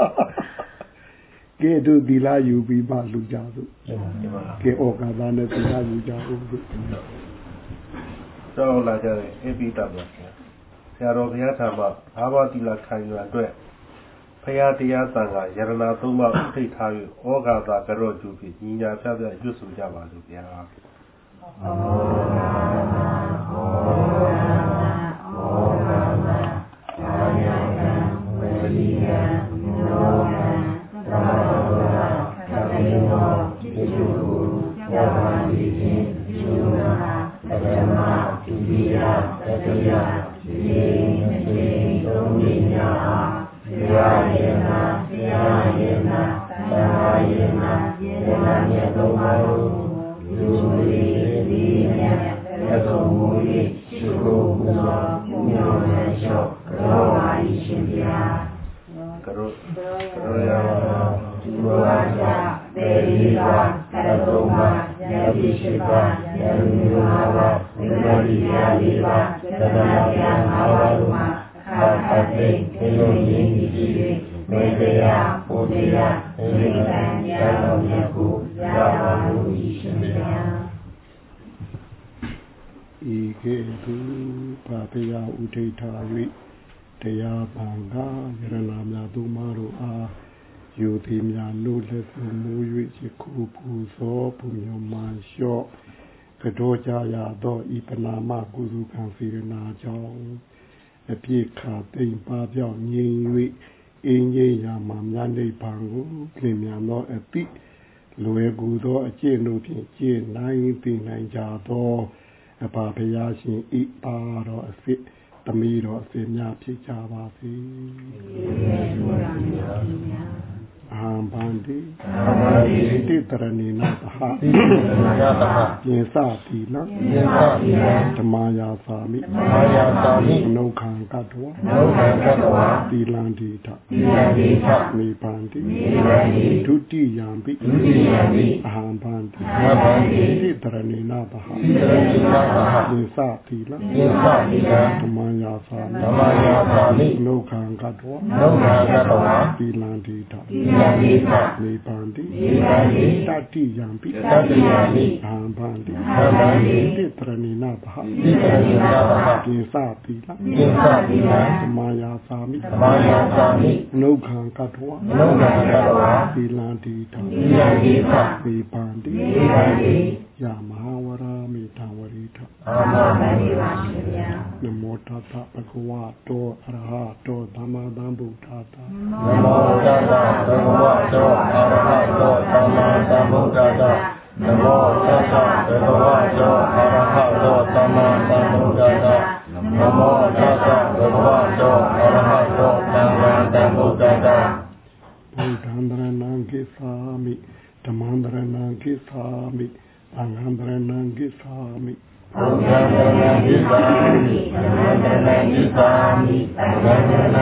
ကဲတို့ဒီလာယူပြီးမှလူကြစို့တင်ပါတင်ပါကဲဩကာသနဲ့ဒီလာယူကြအောင်စို့တော့လာကြတယ်အပိတပါဗျာဆရာတော်ဘုရားထာမအာဘတိလခံယူအတွက်ဖရာတရားသံဃာယရနာသုံးပါးဥထိတ်ထား၍ဩဃာတာကရော့ကျူပြီးညီညာဖြတ်ဖြတ်ရွတ်ဆိုကြပါလို့ဗျာကရောကရောရပါဒီဘဝကြပေရီပါခရတုံပါယတိရှိပါယတိမျိုးပါဝိပရိယာလေးပါသဒ္ဒနာပြာငါး ပါးတို့ ပုဒ်တရားဣတိတံရာတော်မြတ်ကိုရပါလို့ဤရှင်မြတ်ဤကဲ့သို့ပါတရားဥထိတ်ထား၍တရားပံကယရနာများသူမတို့အားယူသည်များလို့လက်စုံမူ၍ရှိခုပူဇော်ပူမြမန်လျှော့ကတော်ကြရသောဤပနာမကုသကံစေရနာကြောင့်အပြည့်ခါသိမ့်ပါပြောင်းငြိမ်၍ အင်းကြီးရာမှာမြတ်နိဗ္ဗာန်ကိုပြင်မြန်သောအတိလွယ်ကူသောအကျင့်တို့ဖြင့်ကျင့်နိုင်သိနိုင်ကြသောအပါဘုရားရှင်ဤပါတော်အစ်သမီးတော်အစ်များဖြစ်ကြပါစေ အာဘန္တိအာဘန္တိတိတရဏိနာသဟသီလသဟပြင်စတိလယင်္သတိယဓမ္မာယာသာမိမာယာသာမိနုခံကတ္တဝနုခံကတ္တဝါသီလံတိထသီလတိသမေပန္တိမေဝတိဒုတိယံပိဒုတိယတိအာဘန္တိအာဘန္တိတိတရဏိနာသဟသီလတိသဟပြင်စတိလယင်္သတိယဓမ္မာယာသာမိဓမ္မာယာသာမိနုခံကတ္တဝနုခံကတ္တဝါသီလံတိထသီလတိသမေပန္တိမေပန္တိတတိယံပိတတိယတိအာဘန္တိအာဘန္တိတိတရဏိနာသဟသီလတိသဟပြင်စတိလယင်္သတိယဓမ္မာယာသာမိဓမ္မာယာသာမိနုခံကတ္တဝနုခံကတ္တဝါသီလံတိထသီလတိသမေပန္တိမေပန္တိယမဟာဝရမေတံဝရိထအာမဘန္တိပါရှင်ဗျာ နမောတတဗဂဝတောအရဟတောသမ္မာသမ္ဗုဒ္ဓတာနမောတတ္တဘဂဝတောအရဟတောသမ္မာသမ္ဗုဒ္ဓတ္တနမောတတ္တဘဂဝတောအရဟတောသမ္မာသမ္ဗုဒ္ဓတ္တနမောတတ္တဘဂဝတောအရဟတောသမ္မာသမ္ဗုဒ္ဓတ္တဘုဒ္ဓံတရဏံကိသာမိဓမ္မံတရဏံကိသာမိသံဃံတရဏံကိသာမိ ဘုရားတရဏံကိသာမိသံဃာတရဏံကိသာမိသံဃာတရဏံ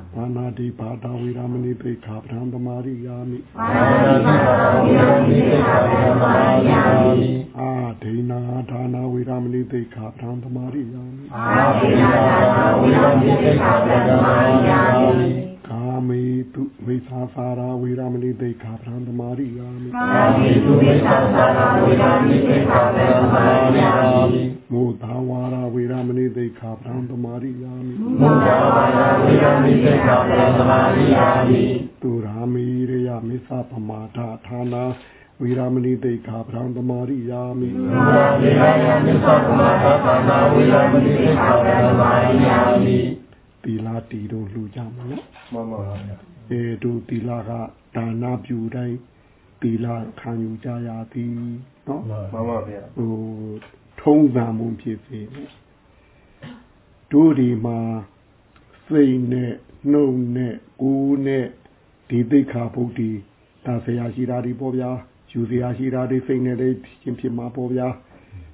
ဘာနာတိဘာတာဝိရမဏိပိခာဗြဟ္မမာရိယာမိအာရတိပါဝိရမိသေခာဗမမာယာမိအာဒိနာဒါနာဝိရမဏိပိခာဗြဟ္မမာရိယာမိအာတိနာသာဝိရမိသေခာဗမမာယာမိကာမေတုမိသသာရာဝိရမဏိပိခာဗြဟ္မမာရိယာမိအာမိတုမိသသာရဝိရမိသေခာဗမမာယာမိမုသာဝါရာဝိရမဏိပိခာဗြဟ္မမာရိယာမိမုဒ္ဒဝါယဝိရမိသေခာဗမမာယာမိသူရာမေရယမိ သပမာဒဌာနာဝိရမဏိပိခာဗြဟ္မမာရိယာမိဘုရားဒေဝယမြတ်စွာဘုရားသာသနာ ဝိရမိသေခာဗမမာယာမိသီလတီတို့လှူကြမလို့မှန်ပါဗျာအဲတို့သီလကဒါနပြုတိုင်းသီလခံယူကြရသည်နော်မှန်ပါဗျာဟိုထုံးစံမှုဖြစ်စေနဲ့တို့ဒီမှာစိတ်နဲ့နှုတ်နဲ့ကိုယ်နဲ့ဒီသိက္ခာပုဒ်ဒီဒါဆရာရှိတာဒီပေါ့ဗျာယူဆရာရှိတာဒီစိတ်နဲ့လေးဖြစ်ဖြစ်မှာပေါ့ဗျာ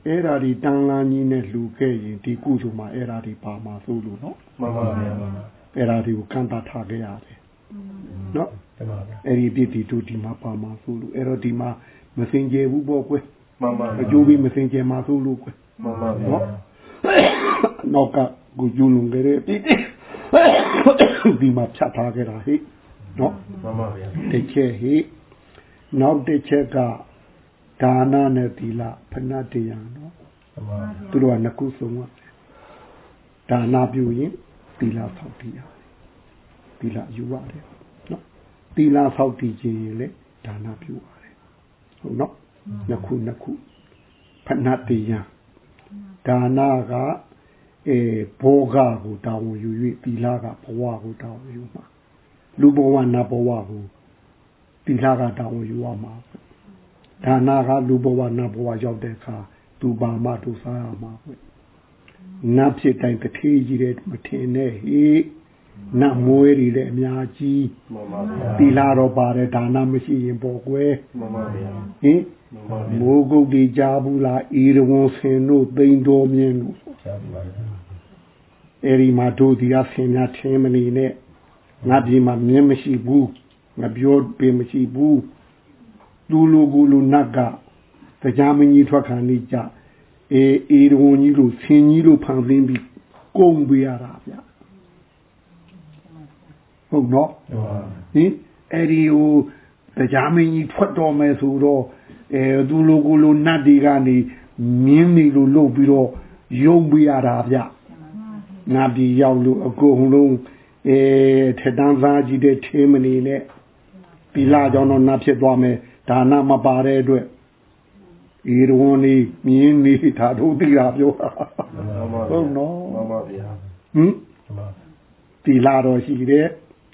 အဲ့ဒါဒီတန်လန်းကြီးနဲ့လှူခဲ့ရင်ဒီကုသိုလ်မှာအဲ့ဒါဒီပါမှာသို့လို့နော်မှန်ပါဗျာအဲ့ဒါဒီကိုကန့်တတ်ထားခဲ့ရတယ်နော်တမန်ပါအဲ့ဒီပြစ်ဒီတို့ဒီမှာပါမှာသို့လို့အဲ့တော့ဒီမှာမစင်ကြဘူးပေါ့ကွယ်မှန်ပါအကျိုးပြီးမစင်ကြမှာသို့လို့ကွယ်မှန်ပါဗျာနော်နောက်ကကိုကျူးလွန်ကြတဲ့ပြစ်ဒီမှာဖြတ်ထားခဲ့တာဟိနော်မှန်ပါဗျာတစ်ချက်ဟိနောက်တစ်ချက်က ဒါနနဲ့သီလဖဏတရားနော်တမန်သူတို့ကနှစ်ခုစုံကဒါနပြုရင်သီလဆောက်တည်ရတယ်သီလယူရတယ်နော်သီလဆောက်တည်ခြင်းရင်လည်းဒါနပြုရတယ်ဟုတ်နော်နှစ်ခုနှစ်ခုဖဏတိယဒါနာကအဲဘောဂကိုတောင်းယူ၍သီလကဘဝကိုတောင်းယူမှာလူဘဝနတ်ဘဝကိုသီလကတောင်းယူရမှာ ဒါနာကလူဘဝနတ်ဘဝရောက်တဲ့အခါသူပါမတို့စားရမှာပဲနတ်ဖြစ်တိုင်းတစ်ထေးကြီးတဲ့မထင်နဲ့ဟေးနတ်မွေးတွေလည်းအများကြီးမှန်ပါဗျာသီလတော့ပါတယ်ဒါနမရှိရင်ပေါ်ကွယ်မှန်ပါဗျာဟင်မှန်ပါဗျာမိုးကုတ်တွေကြားဘူးလားဤရဝံဆင်တို့သိန်းတော်မြင်တို့ရှားပါလားအဲဒီမှာတို့ဒီအဆင်များထင်းမနေနဲ့ငါဒီမှာမြင်မရှိဘူးငါပြောပင်မရှိဘူး လူလူကူလူနတ်ကတရားမင်းကြီးထွက်ခံနေကြအေးဤရဝံကြီးတို့ဆင်ကြီးတို့ဖန်ဆင်းပြီးကုန်ပေးရတာဗျဟုတ်နော်ဟုတ်ပါဟင်အဲ့ဒီဟိုတရားမင်းကြီးထွက်တော်မယ်ဆိုတော့အဲသူလိုကိုလိုနတ်တွေကနေမြင်းနေလို့လုပ်ပြီးတော့ယုံပြရတာဗျငါဒီရောက်လို့အကုန်လုံးအဲထက်တန်းသားကြီးတဲ့ချင်းမနေနဲ့ဒီလာကြောင့်တော့နတ်ဖြစ်သွားမယ် ဒါနမပါတဲ့အတွက်ဤရဝန်နေမြင်းနေဒါတို့သိတာပြောတာမှန်ပါဟုတ်နော်မှန်ပါဗျာဟင်ဟုတ်ပါတီလာတော်ရှိတဲ့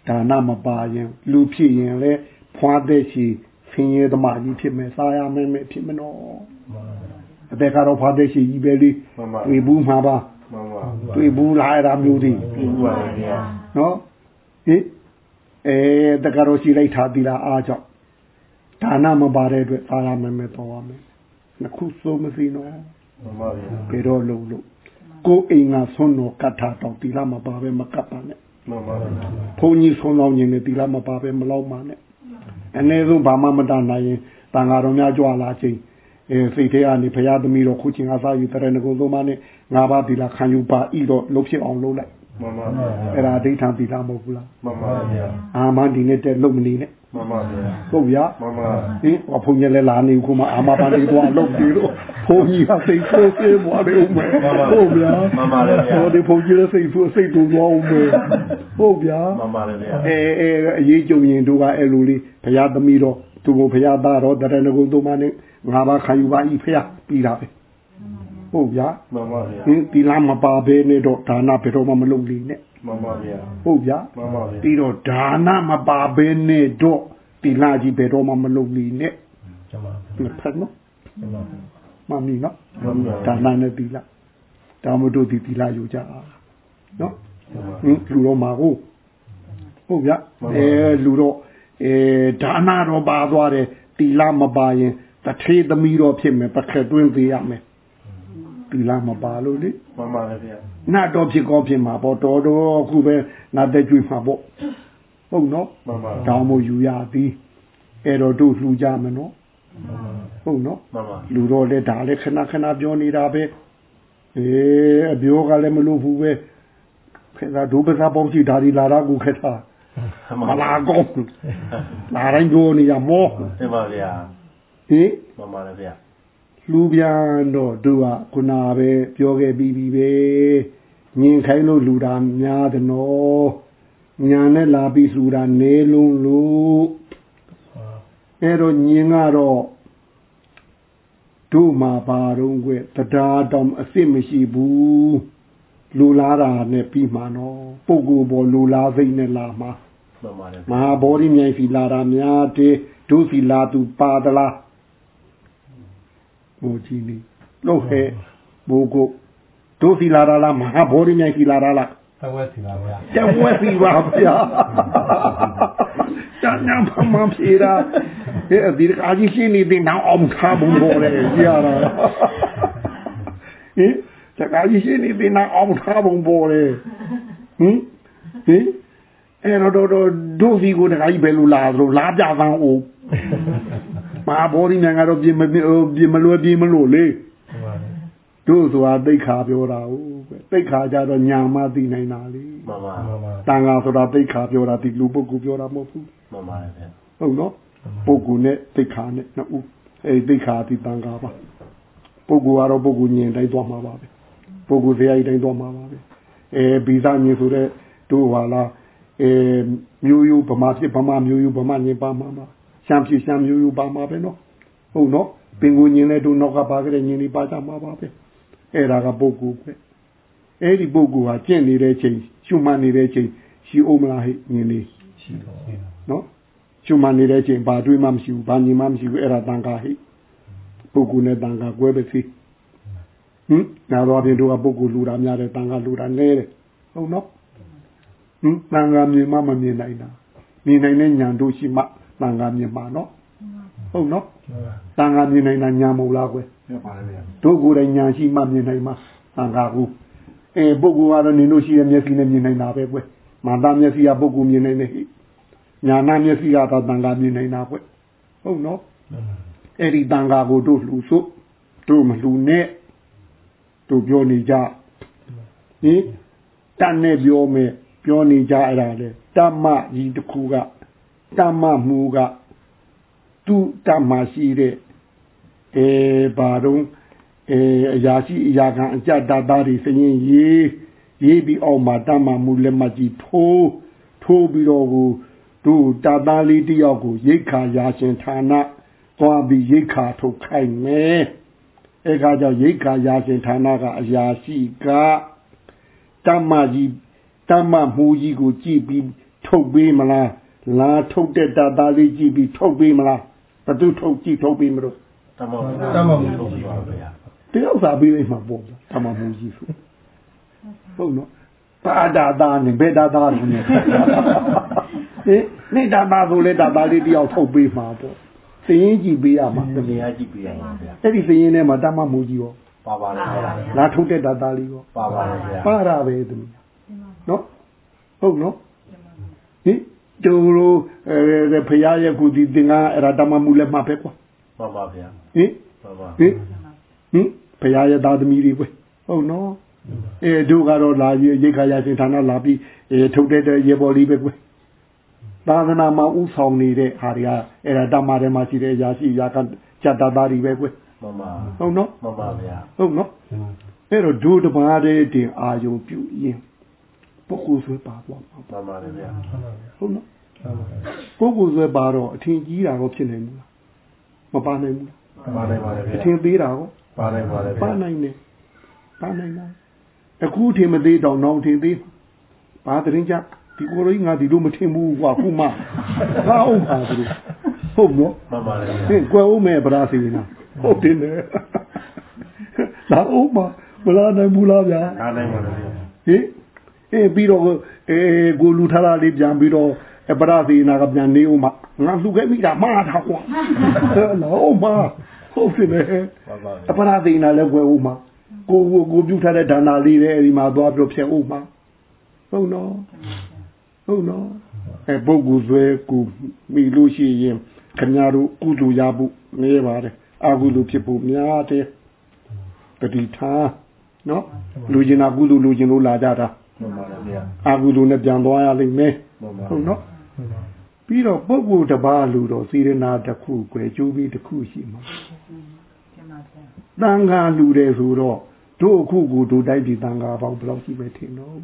ဒါနမပါရင်လူဖြစ်ရင်လည်းဖွာတဲ့ရှိဆင်းရဲသမားကြီးဖြစ်မယ်စားရမယ်မယ်ဖြစ်မနော်မှန်ပါအသက်ကတော့ဖွာတဲ့ရှိကြီးပဲလေမှန်ပါတွေ့ဘူးမှာပါမှန်ပါတွေ့ဘူးလားအဲ့ဒါမျိုးတွေဒီဥပါဗျာနော်ဟင်အဲတကတော့ရှိလိုက်တာတီလာအားကြောင့် ဒါနမပါတဲ့အတွက်စားရမယ်မယ်တော့ရမယ်နှစ်ခုစိုးမစီနော်မှန်ပါဗျာဘယ်တော့လုံးလို့ကိုယ်အိမ်ကဆွန်းတော်ကတ်ထားတော့တီလာမပါပဲမကတ်ပါနဲ့မှန်ပါဗျာဘုန်းကြီးဆုံးလောင်းခြင်းနဲ့တီလာမပါပဲမလောက်ပါနဲ့အနည်းဆုံးဘာမှမတတ်နိုင်ရင်တန်ဃာတော်များကြွလာခြင်းအဲစိတ်ထဲကနေဘုရားသမီးတော်ခုချင်းအားစားယူတဲ့ငကုံသုံးပါးနဲ့ငါးပါးတီလာခံယူပါဤတော့လှုပ်ဖြစ်အောင်လုပ်လိုက်မှန်ပါဗျာအဲ့ဒါအဋ္ဌံတီလာမဟုတ်ဘူးလားမှန်ပါဗျာအာမန်ဒီနဲ့တက်လုံမနေနဲ့ မှန်ပါဗျာဟုတ်ဗျာမှန်ပါဟင်ဘုန်းကြီးလည်းလာနေခုမှအာမပါနေတော့လုံပြီးတော့ဘုန်းကြီးကစိတ်ဆိုးစေးမွားတယ်ဦးမယ်ဟုတ်ဗျာမှန်ပါလေဗျာဟိုဒီဘုန်းကြီးလည်းစိတ်ဆိုးစိတ်တူသွားဦးမယ်ဟုတ်ဗျာမှန်ပါလေဗျာအဲအဲအရေးကြုံရင်တို့ကအဲ့လိုလေးဘုရားသမီးတော်သူကိုဘုရားသားတော်တရဏဂုံသုံးပါးနဲ့ငါးပါးခံယူပါဤဖះပြီးတာပဲဟုတ်ဗျာမှန်ပါဗျာဟင်ဒီလားမပါဘဲနဲ့တော့ဒါနဘယ်တော့မှမလုပ်လိမ့်နဲ့ မှန်ပါဗျာဟုတ်ဗျာမှန်ပါဗျာပြီးတော့ဒါနမပါဘဲနဲ့တော့ဒီလားကြီးဘယ်တော့မှမလုပ်လိမ့်နဲ့ကျမဖက်နော်ကျမမမီနော်မှန်ပါဒါနနဲ့ဒီလားဒါမတို့ဒီဒီလားယူကြအောင်နော်ဟင်လူတော်မှာကိုဟုတ်ဗျာအဲလူတော့အဲဒါနတော့ပါသွားတယ်တီလာမပါရင်တထေးသမီးတော့ဖြစ်မယ်ပခက်တွင်းသေးရမယ် တီလာမပါလို့လေမှန်ပါလေဗျာနတ်တော့ဖြစ်ကောဖြစ်မှာပေါ့တော်တော်အခုပဲနတ်တဲ့ကျွေးမှာပေါ့ဟုတ်နော်မှန်ပါတောင်းမို့ယူရသည်အဲ့တော့တို့လှူကြမယ်နော်ဟုတ်နော်မှန်ပါလူတော့လေဒါလည်းခဏခဏပြောနေတာပဲအေးအပြောကလည်းမလို့ဘူးပဲခေသာဒုပစာပေါင်းကြည့်ဒါဒီလာတာကိုခက်တာမလာကောင်းလာတိုင်းပြောနေရမောမှန်ပါဗျာဟင်မှန်ပါလေဗျာ လူပြန်တော့တို့ကခုနပဲပြောခဲ့ပြီးပြီပဲညင်ခိုင်းလို့လူတာများတယ်နော်ညာနဲ့လာပြီးလူတာနေလုံးလို့အဲ့တော့ညင်ကတော့တို့မှာပါတော့ကွတရားတော်အစ်စ်မရှိဘူးလူလားတာနဲ့ပြီးမှနော်ပုဂ္ဂိုလ်ပေါ်လူလားစိတ်နဲ့လာမှာမှန်ပါလေမဟာဗောဓိမြိုင်စီလာတာများတယ်ဒုစီလာသူပါသလား ဘိုးကြီးနေလို့ဟဲ့ဘိုးကိုဒုစီလာတာလားမဟာဗောဓိမြိုင်စီလာတာလားသဝက်စီပါဗျာကျဝက်စီပါဗျာတန်ညာမမဖြေတာအဲ့ဒီကာကြီးရှင်းနေတဲ့နောက်အောင်ထားဘုံပေါ်လေကြရတာဟင်တကာကြီးရှင်းနေတဲ့နောက်အောင်ထားဘုံပေါ်လေဟင်ဟင်အဲ့တော့တော့ဒုစီကိုတကာကြီးဘယ်လိုလာသလိုလာပြသန်းအောင် မဟာဘောဒီမြန်ကတော့ပြင်မပြင်မလွယ်ပြင်မလို့လေကျမတို့ဆိုတာသိခါပြောတာဟုတ်ပဲသိခါကြတော့ညာမသိနိုင်တာလေမှန်ပါမှန်ပါတန်ဃာဆိုတာသိခါပြောတာဒီလူပုဂ္ဂိုလ်ပြောတာမဟုတ်ဘူးမှန်ပါလေဗျာဟုတ်နော်ပုဂ္ဂိုလ်နဲ့သိခါနဲ့နှစ်ဦးအဲသိခါဒီတန်ဃာပါပုဂ္ဂိုလ်ကတော့ပုဂ္ဂိုလ်ညင်တိုင်းသွားမှာပါပဲပုဂ္ဂိုလ်ဇေယျတိုင်းသွားမှာပါပဲအဲဗီဇညင်ဆိုတဲ့တို့ဟာလားအဲမျိုးရိုးဗမာဖြစ်ဗမာမျိုးရိုးဗမာညင်ပါမှာပါ ရှမ်းဖြစ်ရှမ်းမျိုးရိုးပါမှာပဲနော်ဟုတ်နော်ပင်ကိုညင်တဲ့တို့နောက်ကပါကြတဲ့ညင်ဒီပါကြမှာပါပဲအဲ့ဒါကပုဂ္ဂိုလ်ပဲအဲ့ဒီပုဂ္ဂိုလ်ဟာကျင့်နေတဲ့ချိန်ရှုမှတ်နေတဲ့ချိန်ရှိအောင်မလားဟဲ့ညင်လေးရှိတော့နော်ရှုမှတ်နေတဲ့ချိန်ဘာတွေးမှမရှိဘူးဘာညင်မှမရှိဘူးအဲ့ဒါတန်ခါဟဲ့ပုဂ္ဂိုလ်နဲ့တန်ခါကွဲပဲစီဟင်နာတော်ပြင်တို့ကပုဂ္ဂိုလ်လူတာများတယ်တန်ခါလူတာနည်းတယ်ဟုတ်နော်ဟင်တန်ခါမြင်မှမမြင်နိုင်တာမြင်နိုင်တဲ့ညာတို့ရှိမှ တန်ခါမြင်မှာနော်ဟုတ်နော်တန်ခါမြင်နိုင်တာညာမဟုတ်လားကွယ်ပြပါတယ်ဗျာတို့ကိုယ်တိုင်ညာရှိမှမြင်နိုင်မှာတန်ခါကူအဲပုဂ္ဂိုလ်ကတော့နင်တို့ရှိတဲ့မျက်စိနဲ့မြင်နိုင်တာပဲကွယ်မာတာမျက်စိကပုဂ္ဂိုလ်မြင်နိုင်တယ်ဟိညာနာမျက်စိကတော့တန်ခါမြင်နိုင်တာကွယ်ဟုတ်နော်အဲ့ဒီတန်ခါကိုတို့လှူစို့တို့မလှူနဲ့တို့ပြောနေကြဟင်တန်နဲ့ပြောမယ်ပြောနေကြအဲ့ဒါလေတမ္မကြီးတစ်ခုက တမ္မမှုကသူတမ္မရှိတဲ့အဲဘာတော့အဲအရာရှိအရာခံအကြတသားတွေစရင်ရေးရေးပြီးအောက်မှာတမ္မမှုလက်မှတ်ကြီးထိုးထိုးပြီးတော့ကိုတို့တသားလေးတယောက်ကိုရိတ်ခါရာရှင်ဌာနသွားပြီးရိတ်ခါထုတ်ခိုင်းမယ်အဲခါကျရိတ်ခါရာရှင်ဌာနကအရာရှိကတမ္မကြီးတမ္မမှုကြီးကိုကြည့်ပြီးထုတ်ပေးမလား လာထုတ်တဲ့တသားလေးကြည့်ပြီးထုတ်ပေးမလားဘသူထုတ်ကြည့်ထုတ်ပေးမလို့တမောတမောထုတ်ပြီးပါဗျာတယောက်စာပေးလိုက်မှာပေါ့ဗျာတမမှုကြီးဆိုဟုတ်နော်ပါဒါသာနဲ့ဘယ်ဒါသာနဲ့ဟင်နေဒါသာဆိုလေဒါသာလေးတယောက်ထုတ်ပေးမှာပေါ့စရင်ကြည့်ပေးရမှာတမယာကြည့်ပြရပါဗျာအဲ့ဒီစရင်ထဲမှာတမမှုကြီးရောပါပါတယ်ဗျာလာထုတ်တဲ့ဒါသာလေးရောပါပါတယ်ဗျာပါရပဲသူနော်ဟုတ်နော်ဟင် တို့လိုအဲဖရာရဲ့ကုဒီတင်ကအဲ့ဒါတမမှုလည်းမှာပဲကွာပါပါဗျာဟင်ပါပါဟင်ဟင်ဘုရားရဲ့သားသမီးတွေပဲဟုတ်နော်အဲတို့ကတော့လာရရိတ်ခါရရှင်ဌာနလာပြီးအဲထုတ်တဲ့တဲ့ရေပေါ်လေးပဲကွယ်သာသနာမှာဥဆောင်နေတဲ့ဟာတွေကအဲ့ဒါတမထဲမှာရှိတဲ့အရာရှိရာကကြတ်တာသားတွေပဲကွယ်မမဟုတ်နော်မမဗျာဟုတ်နော်အဲ့တော့ဒုတပါးတဲ့တင်အာယုံပြုရင်ပုဂ္ဂိုလ်ဆွဲပါသွားမှာမမလည်းဗျာဟုတ်နော် ပုဂ္ဂိုလ်ဆွဲပါတော့အထင်ကြီးတာတော့ဖြစ်နိုင်ဘူးလားမပါနိုင်ဘူးလားပါနိုင်ပါတယ်အဗျာထင်သေးတာရောပါနိုင်ပါတယ်ဗျာပါနိုင်တယ်ပါနိုင်တယ်အခုထင်မသေးတော့နောက်ထင်သေးဘာတရင်ကြဒီကိုယ်ကြီးငါဒီလိုမထင်ဘူးကွာခုမှဟာအောင်ပါသူဟုတ်နော်မမလည်းဟင်ကွယ်ဦးမယ်ဗရာစီနာဟုတ်တယ်လေလာဦးမမလာနိုင်ဘူးလားဗျာဗျာနိုင်ပါတယ်ဗျာဟင်အေးပြီးတော့အေးကိုလူထားတာလေးပြန်ပြီးတော့ အပရာစီနာကပြန်နေဦးမငါလူခဲ့မိတာမှားတာကွာလာဦးမဟုတ်တယ်လေပါပါအပရာသိနာလည်းဝယ်ဦးမှာကိုကိုကိုပြုထားတဲ့ဒါနာလေးလည်းအဲဒီမှာသွားပြီးဖြတ်ဦးမှာဟုတ်နော်ဟုတ်နော်အဲပုဂ္ဂိုလ်ဆွဲကိုမိလို့ရှိရင်ခင်ဗျားတို့ကုသိုလ်ရဖို့နေပါတယ်အကုသိုလ်ဖြစ်ဖို့များတယ်တတိထားနော်လူကျင်တာကုသိုလ်လူကျင်လို့လာကြတာမမလည်းဗျာအကုသိုလ်နဲ့ပြန်သွားရလိမ့်မယ်မမဟုတ်နော် ပြီးတော့ပုဂ္ဂိုလ်တစ်ပါးလူတော့စေရနာတစ်ခုကွယ်ကျိုးပြီးတစ်ခုရှိမှာတန်ခါလူတယ်ဆိုတော့တို့အခုကိုတို့တိုက်ပြီးတန်ခါပေါင်းဘယ်လောက်ရှိမထင်တော့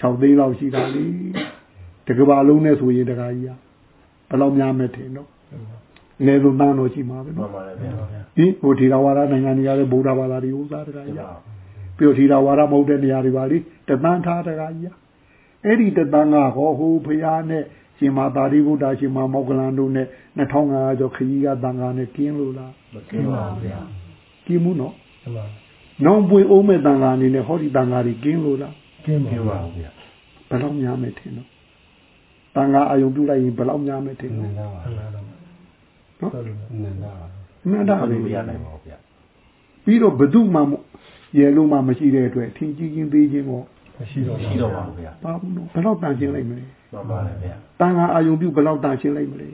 6သိန်းလောက်ရှိတာလေတကဘာလုံးနဲ့ဆိုရင်တကကြီးကဘယ်လောက်များမထင်တော့နေလိုမှန်းတော့ရှိမှာပဲနော်ဟင်ဟိုထေရဝါဒနိုင်ငံကြီးကလည်းဗုဒ္ဓဘာသာတွေဥစားတကကြီးကပြီးတော့ထေရဝါဒမဟုတ်တဲ့နေရာတွေပါလေတသန်းထားတကကြီးက အဲ့ဒီတသန်းကဟောဟိုဖရာနဲ့ရှင်မာသာရိပုတ္တရှင်မာမောက္ကလန်တို့နဲ့2500ကျော်ခကြီးကတန်ခါနဲ့ကျင်းလို့လားမကင်းပါဘူးဗျာကျင်းမှုနော်နောင်ပွေအောင်မဲ့တန်ခါအနေနဲ့ဟောဒီတန်ခါကြီးကင်းလို့လားကင်းပါဘူးဗျာဘယ်လောက်များမယ်ထင်တော့တန်ခါအယုံပြုလိုက်ရင်ဘယ်လောက်များမယ်ထင်တော့နော်နန္ဒဘာပဲလို့မရနိုင်ပါဘူးဗျာပြီးတော့ဘဒုမှမရေလုံးမှမရှိတဲ့အတွက်ထင်ကြီးချင်းသေးချင်း တော့ရှိတော့ပါဘူးဗျာပါဘူးနော်ဘယ်လောက်တန်ရှင်းလိုက်မလဲမမလည်းဗျာတန်ခါအယုံပြုဘယ်လောက်တန်ရှင်းလိုက်မလဲ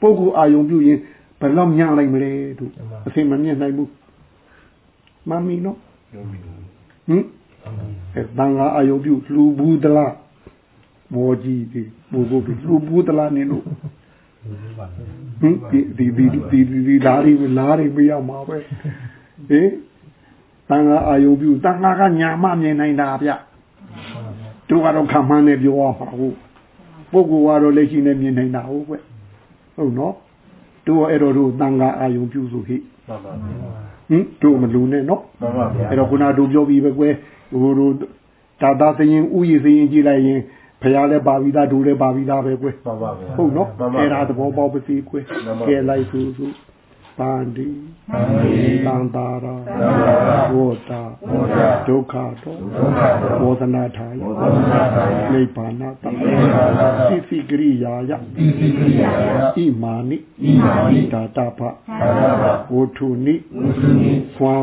ပုဂ္ဂိုလ်အာယုံပြုရင်ဘယ်လောက်ညံ့လိုက်မလဲတို့အစင်မမြင်နိုင်ဘူးမမီနော်ယုံပြီဟင်အဲတန်ခါအာယုံပြုလူဘူးသလားမောကြီးဒီဘူဘူဒီလူဘူးသလားနင်တို့ဟင်ဒီဒီဒီဒီဒီဒီလာရီလာရီမရမှာပဲဟင် တန်ခါအာယုံပြုတန်ခါကညာမမြင်နိုင်တာဗျတို့ကတော့ခံမှန်းနေပြောရမှာဟုတ်ပုဂ္ဂိုလ်ကတော့လက်ရှိနဲ့မြင်နိုင်တာဟုတ်ကွဟုတ်နော်တို့အဲ့တော့တို့တန်ခါအာယုံပြုစုဟိမှန်ပါဗျာဟင်တို့မလူနဲ့နော်မှန်ပါဗျာအဲ့တော့ခုနတို့ပြောပြီးပဲကွယ်ဟိုတို့တာတာသရင်ဥယျာဉ်သရင်ကြည့်လိုက်ရင်ဖះလည်းပါပြီးသားတို့လည်းပါပြီးသားပဲကွယ်မှန်ပါဗျာဟုတ်နော်မှန်ပါအဲ့ဒါသဘောပေါက်ပါစေကွယ်မှန်ပါကဲလိုက်စုစု ပန္တိသံဃိတန်တာရာသံဃာဝေါတာဘုရားဒုက္ခတောဒုက္ခတောဘောဓနာထာယဘောဓနာထာယနိဗ္ဗာနတနိဗ္ဗာနတသိသိကရိယာယတိတိပိယယဣမာနိဣမာနိတာတဖသာရဘဝုထုနိဝုသုနိသွံ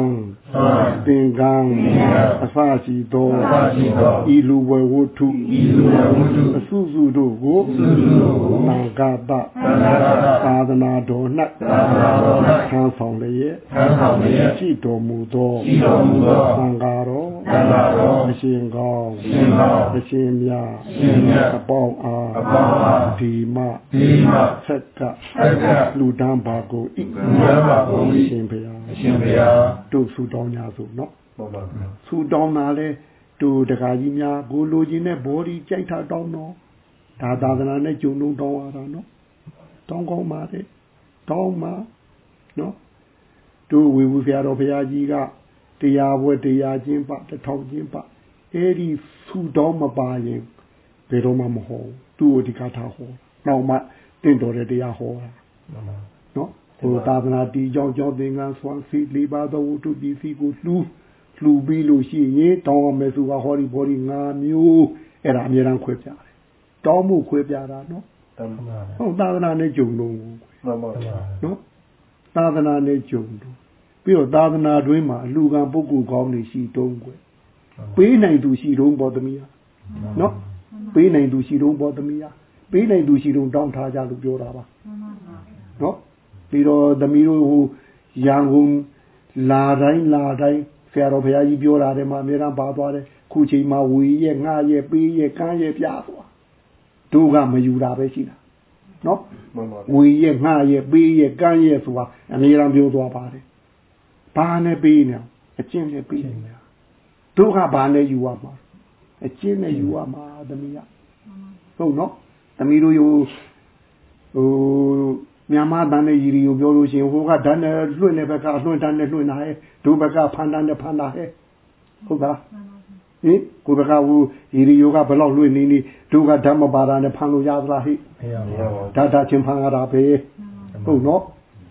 သံသင်္ကန်းသင်္ကန်းအစရှိသောအစရှိသောဤလူဝေဝုထုဤလူဝဝုတုအစုစုတို့ကိုသုစုတို့ကိုသံဃာတသံဃာတသာသနာတော်၌သာသနာတော်၌ခံဆောင်လျက်သံဆောင်လျက်ရှိတော်မူသောရှိတော်မူသောသံဃာတော်သံဃာတော်အရှင်ကောင်းအရှင်ကောင်းအရှင်မြတ်အရှင်မြတ်အပေါင်းအားအပေါင်းအားဒီမဒီမဆက်ကဆက်ကလူတန်းပါကိုဤလူတန်းပါကုန်၏ရှင်ဘုရား အရှင်ဘုရားတို့ဆူတောင်းကြစို့နော်မှန်ပါဗျာဆူတောင်းတာလဲတို့တခါကြီးများကိုလိုချင်တဲ့ဘောဒီကြိုက်တာတောင်းတော့ဒါသာသနာနဲ့ဂျုံလုံးတောင်းရတာနော်တောင်းကောင်းပါလေတောင်းပါနော်တို့ဝေဘူးဆရာတော်ဘုရားကြီးကတရားပွဲတရားချင်းပါတစ်ထောင်ချင်းပါအဲ့ဒီဆူတောင်းမပါရင်ဘယ်တော့မှမဟောဘူးသူ့ကိုဒီကထားဟောနောက်မှတင့်တော်တဲ့တရားဟောတာမှန်ပါနော် ဟိုသာသနာတီကြောင့်ကြောင့်သင်္ကန်းဆွမ်းစီလေးပါသောဝတ္ထုပစ္စည်းကိုလှူလှူပြီးလို့ရှိရင်တောင်းရမယ်ဆိုကဟောဒီဘောဒီ၅မျိုးအဲ့ဒါအများရန်ခွဲပြတယ်တောင်းမှုခွဲပြတာနော်တမ်းပါဟုတ်သာသနာနဲ့ဂျုံလုံးကိုမှန်ပါဗျာနော်သာသနာနဲ့ဂျုံလုံးပြီးတော့သာသနာတွင်းမှာအလူကံပုဂ္ဂိုလ်ကောင်းနေရှိတုံးကွယ်ပေးနိုင်သူရှိတုံးပေါ်သမီးဟာနော်ပေးနိုင်သူရှိတုံးပေါ်သမီးဟာပေးနိုင်သူရှိတုံးတောင်းထားကြလို့ပြောတာပါနော် ပြီးတော့သမီးတို့ဟိုရန်ကုန်လာတိုင်းလာတိုင်းဆရာတော်ဘုရားကြီးပြောတာတယ်မှာအများအားပါသွားတယ်ခုချိန်မှာဝေရဲ့ငှရဲ့ပေးရဲ့ကမ်းရဲ့ပြသွားတို့ကမယူတာပဲရှိတာနော်မှန်ပါဝေရဲ့ငှရဲ့ပေးရဲ့ကမ်းရဲ့ဆိုတာအများအားပြောသွားပါတယ်ဘာနဲ့ပေးနေအောင်အကျင့်နဲ့ပေးနေတယ်တို့ကဘာနဲ့ယူရမှာအကျင့်နဲ့ယူရမှာသမီးကဟုတ်နော်သမီးတို့ယူဟို မြန်မာတန်တဲ့ရီရီကိုပြောလို့ရှိရင်ဟိုကဓာတ်နဲ့လွှင့်တဲ့ဘက်ကလွှင့်တန်းနဲ့လွှင့်တာဟဲ့ဒုဘက်ကဖန်တန်းနဲ့ဖန်တာဟဲ့ဟုတ်ကလားဟင်ကိုဘက်ကဟိုရီရီယောကဘယ်လောက်လွှင့်နေနေဒုကဓာတ်မပါတာနဲ့ဖန်လို့ရသလားဟိမရပါဘူးဓာတ်ဓာတ်ချင်းဖန်ရတာပဲဟုတ်နော်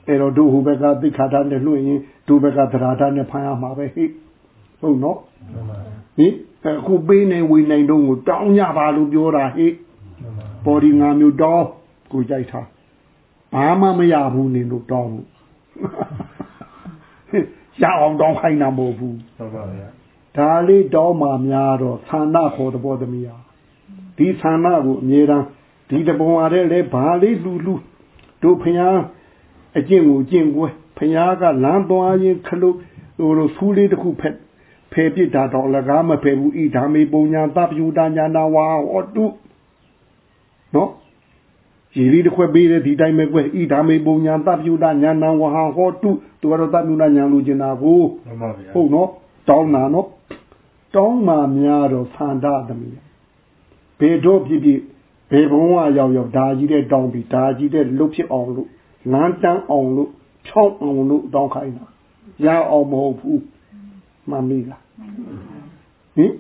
အဲ့တော့ဒုဟိုဘက်ကသိခါဓာတ်နဲ့လွှင့်ရင်ဒုဘက်ကသရာဓာတ်နဲ့ဖန်ရမှာပဲဟိဟုတ်နော်ဟင်အခုပေးနေဝေနိုင်တော့ကိုတောင်းကြပါလို့ပြောတာဟိပေါ်ဒီငါမျိုးတောင်းကိုကြိုက်တာ ဘာမှမရဘူးနင်တို့တောင်းလို့ရအောင်တောင်းခိုင်းတာမဟုတ်ဘူးမှန်ပါဗျာဒါလေးတောင်းမှများတော့သန္တာခေါ်တဲ့ဘောသမီးဟာဒီသန္တာကိုအမြဲတမ်းဒီတပုံအားတဲ့လေဘာလေးလူလူတို့ဖျားအကျင့်ကိုအကျင့်ကိုဖျားကလမ်းသွားရင်ခလုတ်ဟိုလိုဖူးလေးတစ်ခုဖက်ဖယ်ပြစ်တာတော့လကားမဖယ်ဘူးဣဓာမေပုံညာတပ်ပြူတာညာနာဝါဟောတုနော် ရီလေးတစ်ခွက်ပေးတဲ့ဒီတိုင်းပဲကွယ်ဣဓာမေပုံညာတပ်ပြူတာညာနာဝါဟောတုသူကတော့တပ်ပြူတာညာလူကျင်တာကိုမှန်ပါဗျာဟုတ်နော်တောင်းတာနော်တောင်းမှများတော့ဖန္ဒသမီးဘေတို့ဖြစ်ဖြစ်ဘေဘုံကရောက်ရောက်ဒါကြီးတဲ့တောင်းပြီးဒါကြီးတဲ့လုတ်ဖြစ်အောင်လို့လမ်းတန်းအောင်လို့ဖြောင်းအောင်လို့တောင်းခိုင်းတာရအောင်မဟုတ်ဘူးမမီးလားဟင်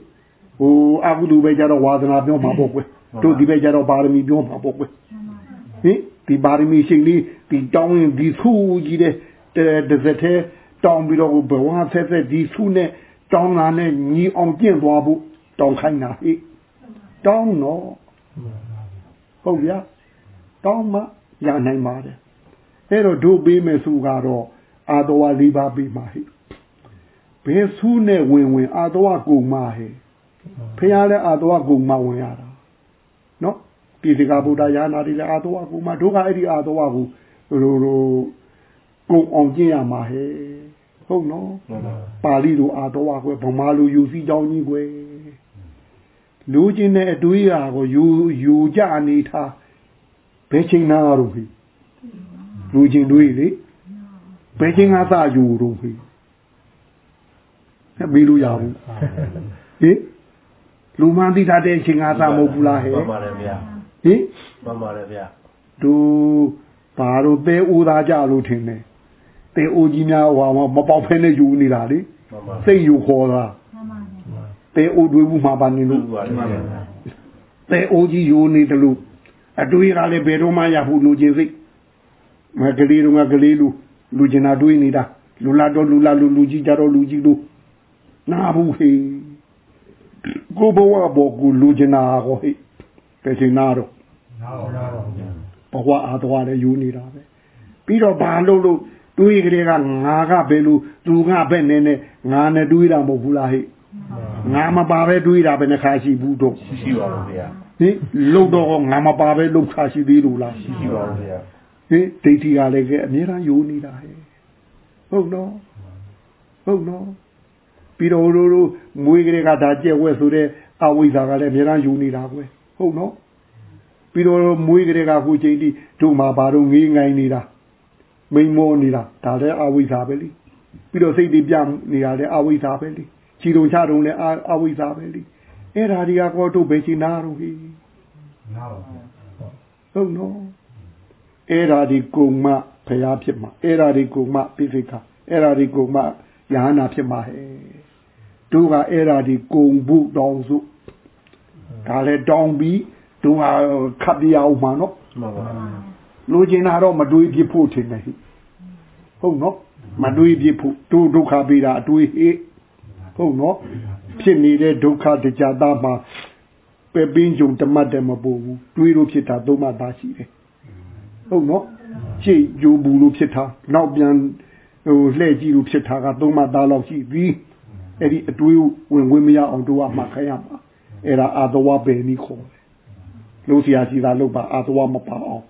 ဟိုအကုလူပဲကြတော့ဝါသနာပြောမှာပေါ့ကွယ်တို့ဒီပဲကြတော့ပါရမီပြောမှာပေါ့ကွယ် ဟင်ဒီပါရမီရှိန်လေးဒီတောင်းရင်ဒီသူ့ကြီးတဲ့တစ်စက်သေးတောင်းပြီးတော့ဘဝဆက်ဆက်ဒီသူ့နဲ့တောင်းလာနဲ့ညီအောင်ကျင့်သွားဖို့တောင်းခိုင်းတာဟိတောင်းတော့ဟုတ်ဗျာတောင်းမှရနိုင်ပါတယ်အဲ့တော့တို့ပေးမယ်စုကတော့အာတော်ဝလေးပါပေးမှာဟိဘယ်စုနဲ့ဝင်ဝင်အာတော်ကုံမဟဲ့ဖះလည်းအာတော်ကုံမဝင်ရတာ နော်ပိဋကဗုဒ္ဓယာနာတွေလည်းအာတော်ကုံမတို့ကအဲ့ဒီအာတော်ကိုဟိုလိုကုံအောင်ကျင့်ရမှာဟဲ့ဟုတ်နော်မှန်ပါပါဠိလိုအာတော်ကွယ်ဗမာလိုယူစည်းကြောင်းကြီးကွယ်လူချင်းတဲ့အတွေးအကိုယူယူကြအနေထားဘယ်ချိန်နာတော့ပြီလူချင်းတွေးလေဘယ်ချိန်ကသာယူတော့ပြီမီးလို့ရဘူးဟင်လူမှန်သိတာတဲ့အချိန်ကသာမဟုတ်ဘူးလားဟဲ့မှန်ပါတယ်ဗျာ ဟင်မှန်ပါတယ်ဗျာသူဘာလို့သဲဦးသားကြလို့ထင်တယ်သဲဦးကြီးများဟွာမပေါက်ဖဲနဲ့ယူနေတာလေမှန်ပါစိတ်ယူခေါ်တာမှန်ပါဗျာသဲဦးတွေးဘူးမှာပါနေလူလို့ပါလေဗျာသဲဦးကြီးယူနေတယ်လို့အတွေးကလည်းဘယ်တော့မှရဘူးလူချင်းစိတ်မကလေးတော့ကလေးလူလူကျင်တာတွေးနေတာလူလာတော့လူလာလူလူကြီးကြတော့လူကြီးလူနာဘူးဟေကိုဘဝဘောကူလူကျင်တာကိုဟေ ပဲချင်နာတော့နောက်တော့ဗျာဘဝအားသွားလည်းယူနေတာပဲပြီးတော့ဘာလို့လို့တွေးကလေးကငါကဘယ်လိုသူကဘယ်နဲ့နဲ့ငါနဲ့တွေးတာမဟုတ်ဘူးလားဟဲ့ငါမပါပဲတွေးတာပဲနှခါရှိဘူးတော့ရှိပါဘူးဗျာဟင်လုံတော့ငါမပါပဲလုံခါရှိသေးလို့လားရှိပါဘူးဗျာဟင်ဒိဋ္ဌိကလည်းကအများအားယူနေတာဟဲ့ဟုတ်တော့ဟုတ်တော့ပြီးတော့တို့တို့မွေးကလေးကဒါကြက်ဝဲဆိုတဲ့အဝိဇ္ဇာကလည်းအများအားယူနေတာကွယ် ဟုတ်နော်ပြီးတော့မွေးကလေးကခုချိန်ထိတို့မှာဘာလို့ငေးငိုင်းနေတာမိန်မောနေတာဒါလည်းအဝိဇ္ဇာပဲလေပြီးတော့စိတ်တွေပြနေတာလည်းအဝိဇ္ဇာပဲလေခြေတုံချတုံလည်းအဝိဇ္ဇာပဲလေအဲ့ဒါဒီကကောတို့ပဲချိန်နာတော့ဟေးနောက်ဗျာဟုတ်နော်အဲ့ဒါဒီကုံမဖျားဖြစ်မှာအဲ့ဒါဒီကုံမပိစိကအဲ့ဒါဒီကုံမယဟနာဖြစ်မှာဟဲ့တို့ကအဲ့ဒါဒီကုံဘူးတောင်းစု ဒါလည်းတောင်းပြီးတို့ဟာခပ်ပြရအောင်မှာနော်မှန်ပါလူကျင်တာတော့မတွေးပြဖို့ထင်တယ်ဟိဟုတ်နော်မတွေးပြဖို့တို့ဒုက္ခပေးတာအတွေးဟိဟုတ်နော်ဖြစ်နေတဲ့ဒုက္ခတရားသားမှာပဲပင်းကြုံတမတ်တယ်မပူဘူးတွေးလို့ဖြစ်တာသုံးမှသာရှိတယ်ဟုတ်နော်ရှေ့ဂျိုဘူးလို့ဖြစ်တာနောက်ပြန်ဟိုလှဲ့ကြည့်လို့ဖြစ်တာကသုံးမှသားလောက်ရှိပြီအဲ့ဒီအတွေးဝင်ဝင်မရအောင်တို့ကမှတ်ခိုင်းရမှာ အဲ့ဒါအာသဝပဲနီးခေါ်တယ်လို့ဆရာကြီးသာလို့ပါအာသဝမပါအောင်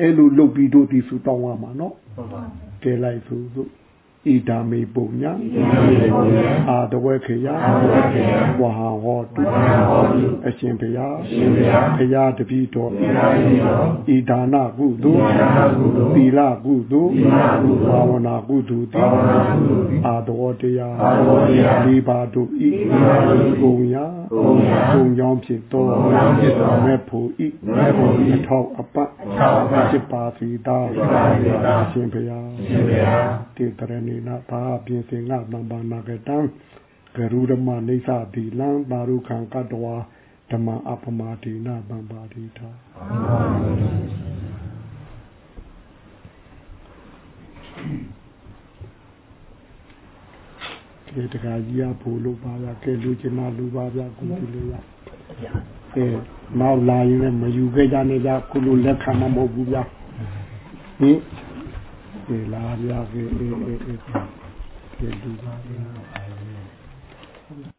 အဲ့လိုလုတ်ပြီးတို့ဒီစုတောင်းရမှာနော်မှန်ပါကဲလိုက်စုစုဣဒာမေပုံညာအာတဝဲခေယဝါဟောတုအရှင်ဘုရားဘုရားတပည့်တော်ဣဒါနာကုသိုလ်သီလကုသိုလ်ဘာဝနာကုသိုလ်တိအာတော်တရားလေးပါတို့ဤပုံညာ ပုံကြောင့်ဖြစ်တော်မဲ့ဖို့ဤအထောက်အပဖြစ်ပါစေသာအရှင်ဘုရားတေတရဏိနာဘာပြင်စင်ငါနံပါနာကတံဂရုဓမ္မနေသတိလံပါရုခံကတဝါဓမ္မအပမတိနာဗံပါတိသာ ဒီတခါကြီးရဖို့လို့ပါရကဲလူချင်နာလူပါဗျာကုသလေးရအဲနောက်လာရင်လည်းမယူခဲ့ကြနဲ့ကြခုလိုလက်ခံမှာမဟုတ်ဘူးဗျာဟင်ဒီလာဗျာကဲအေးအေးအေးကဲလူပါဗျာ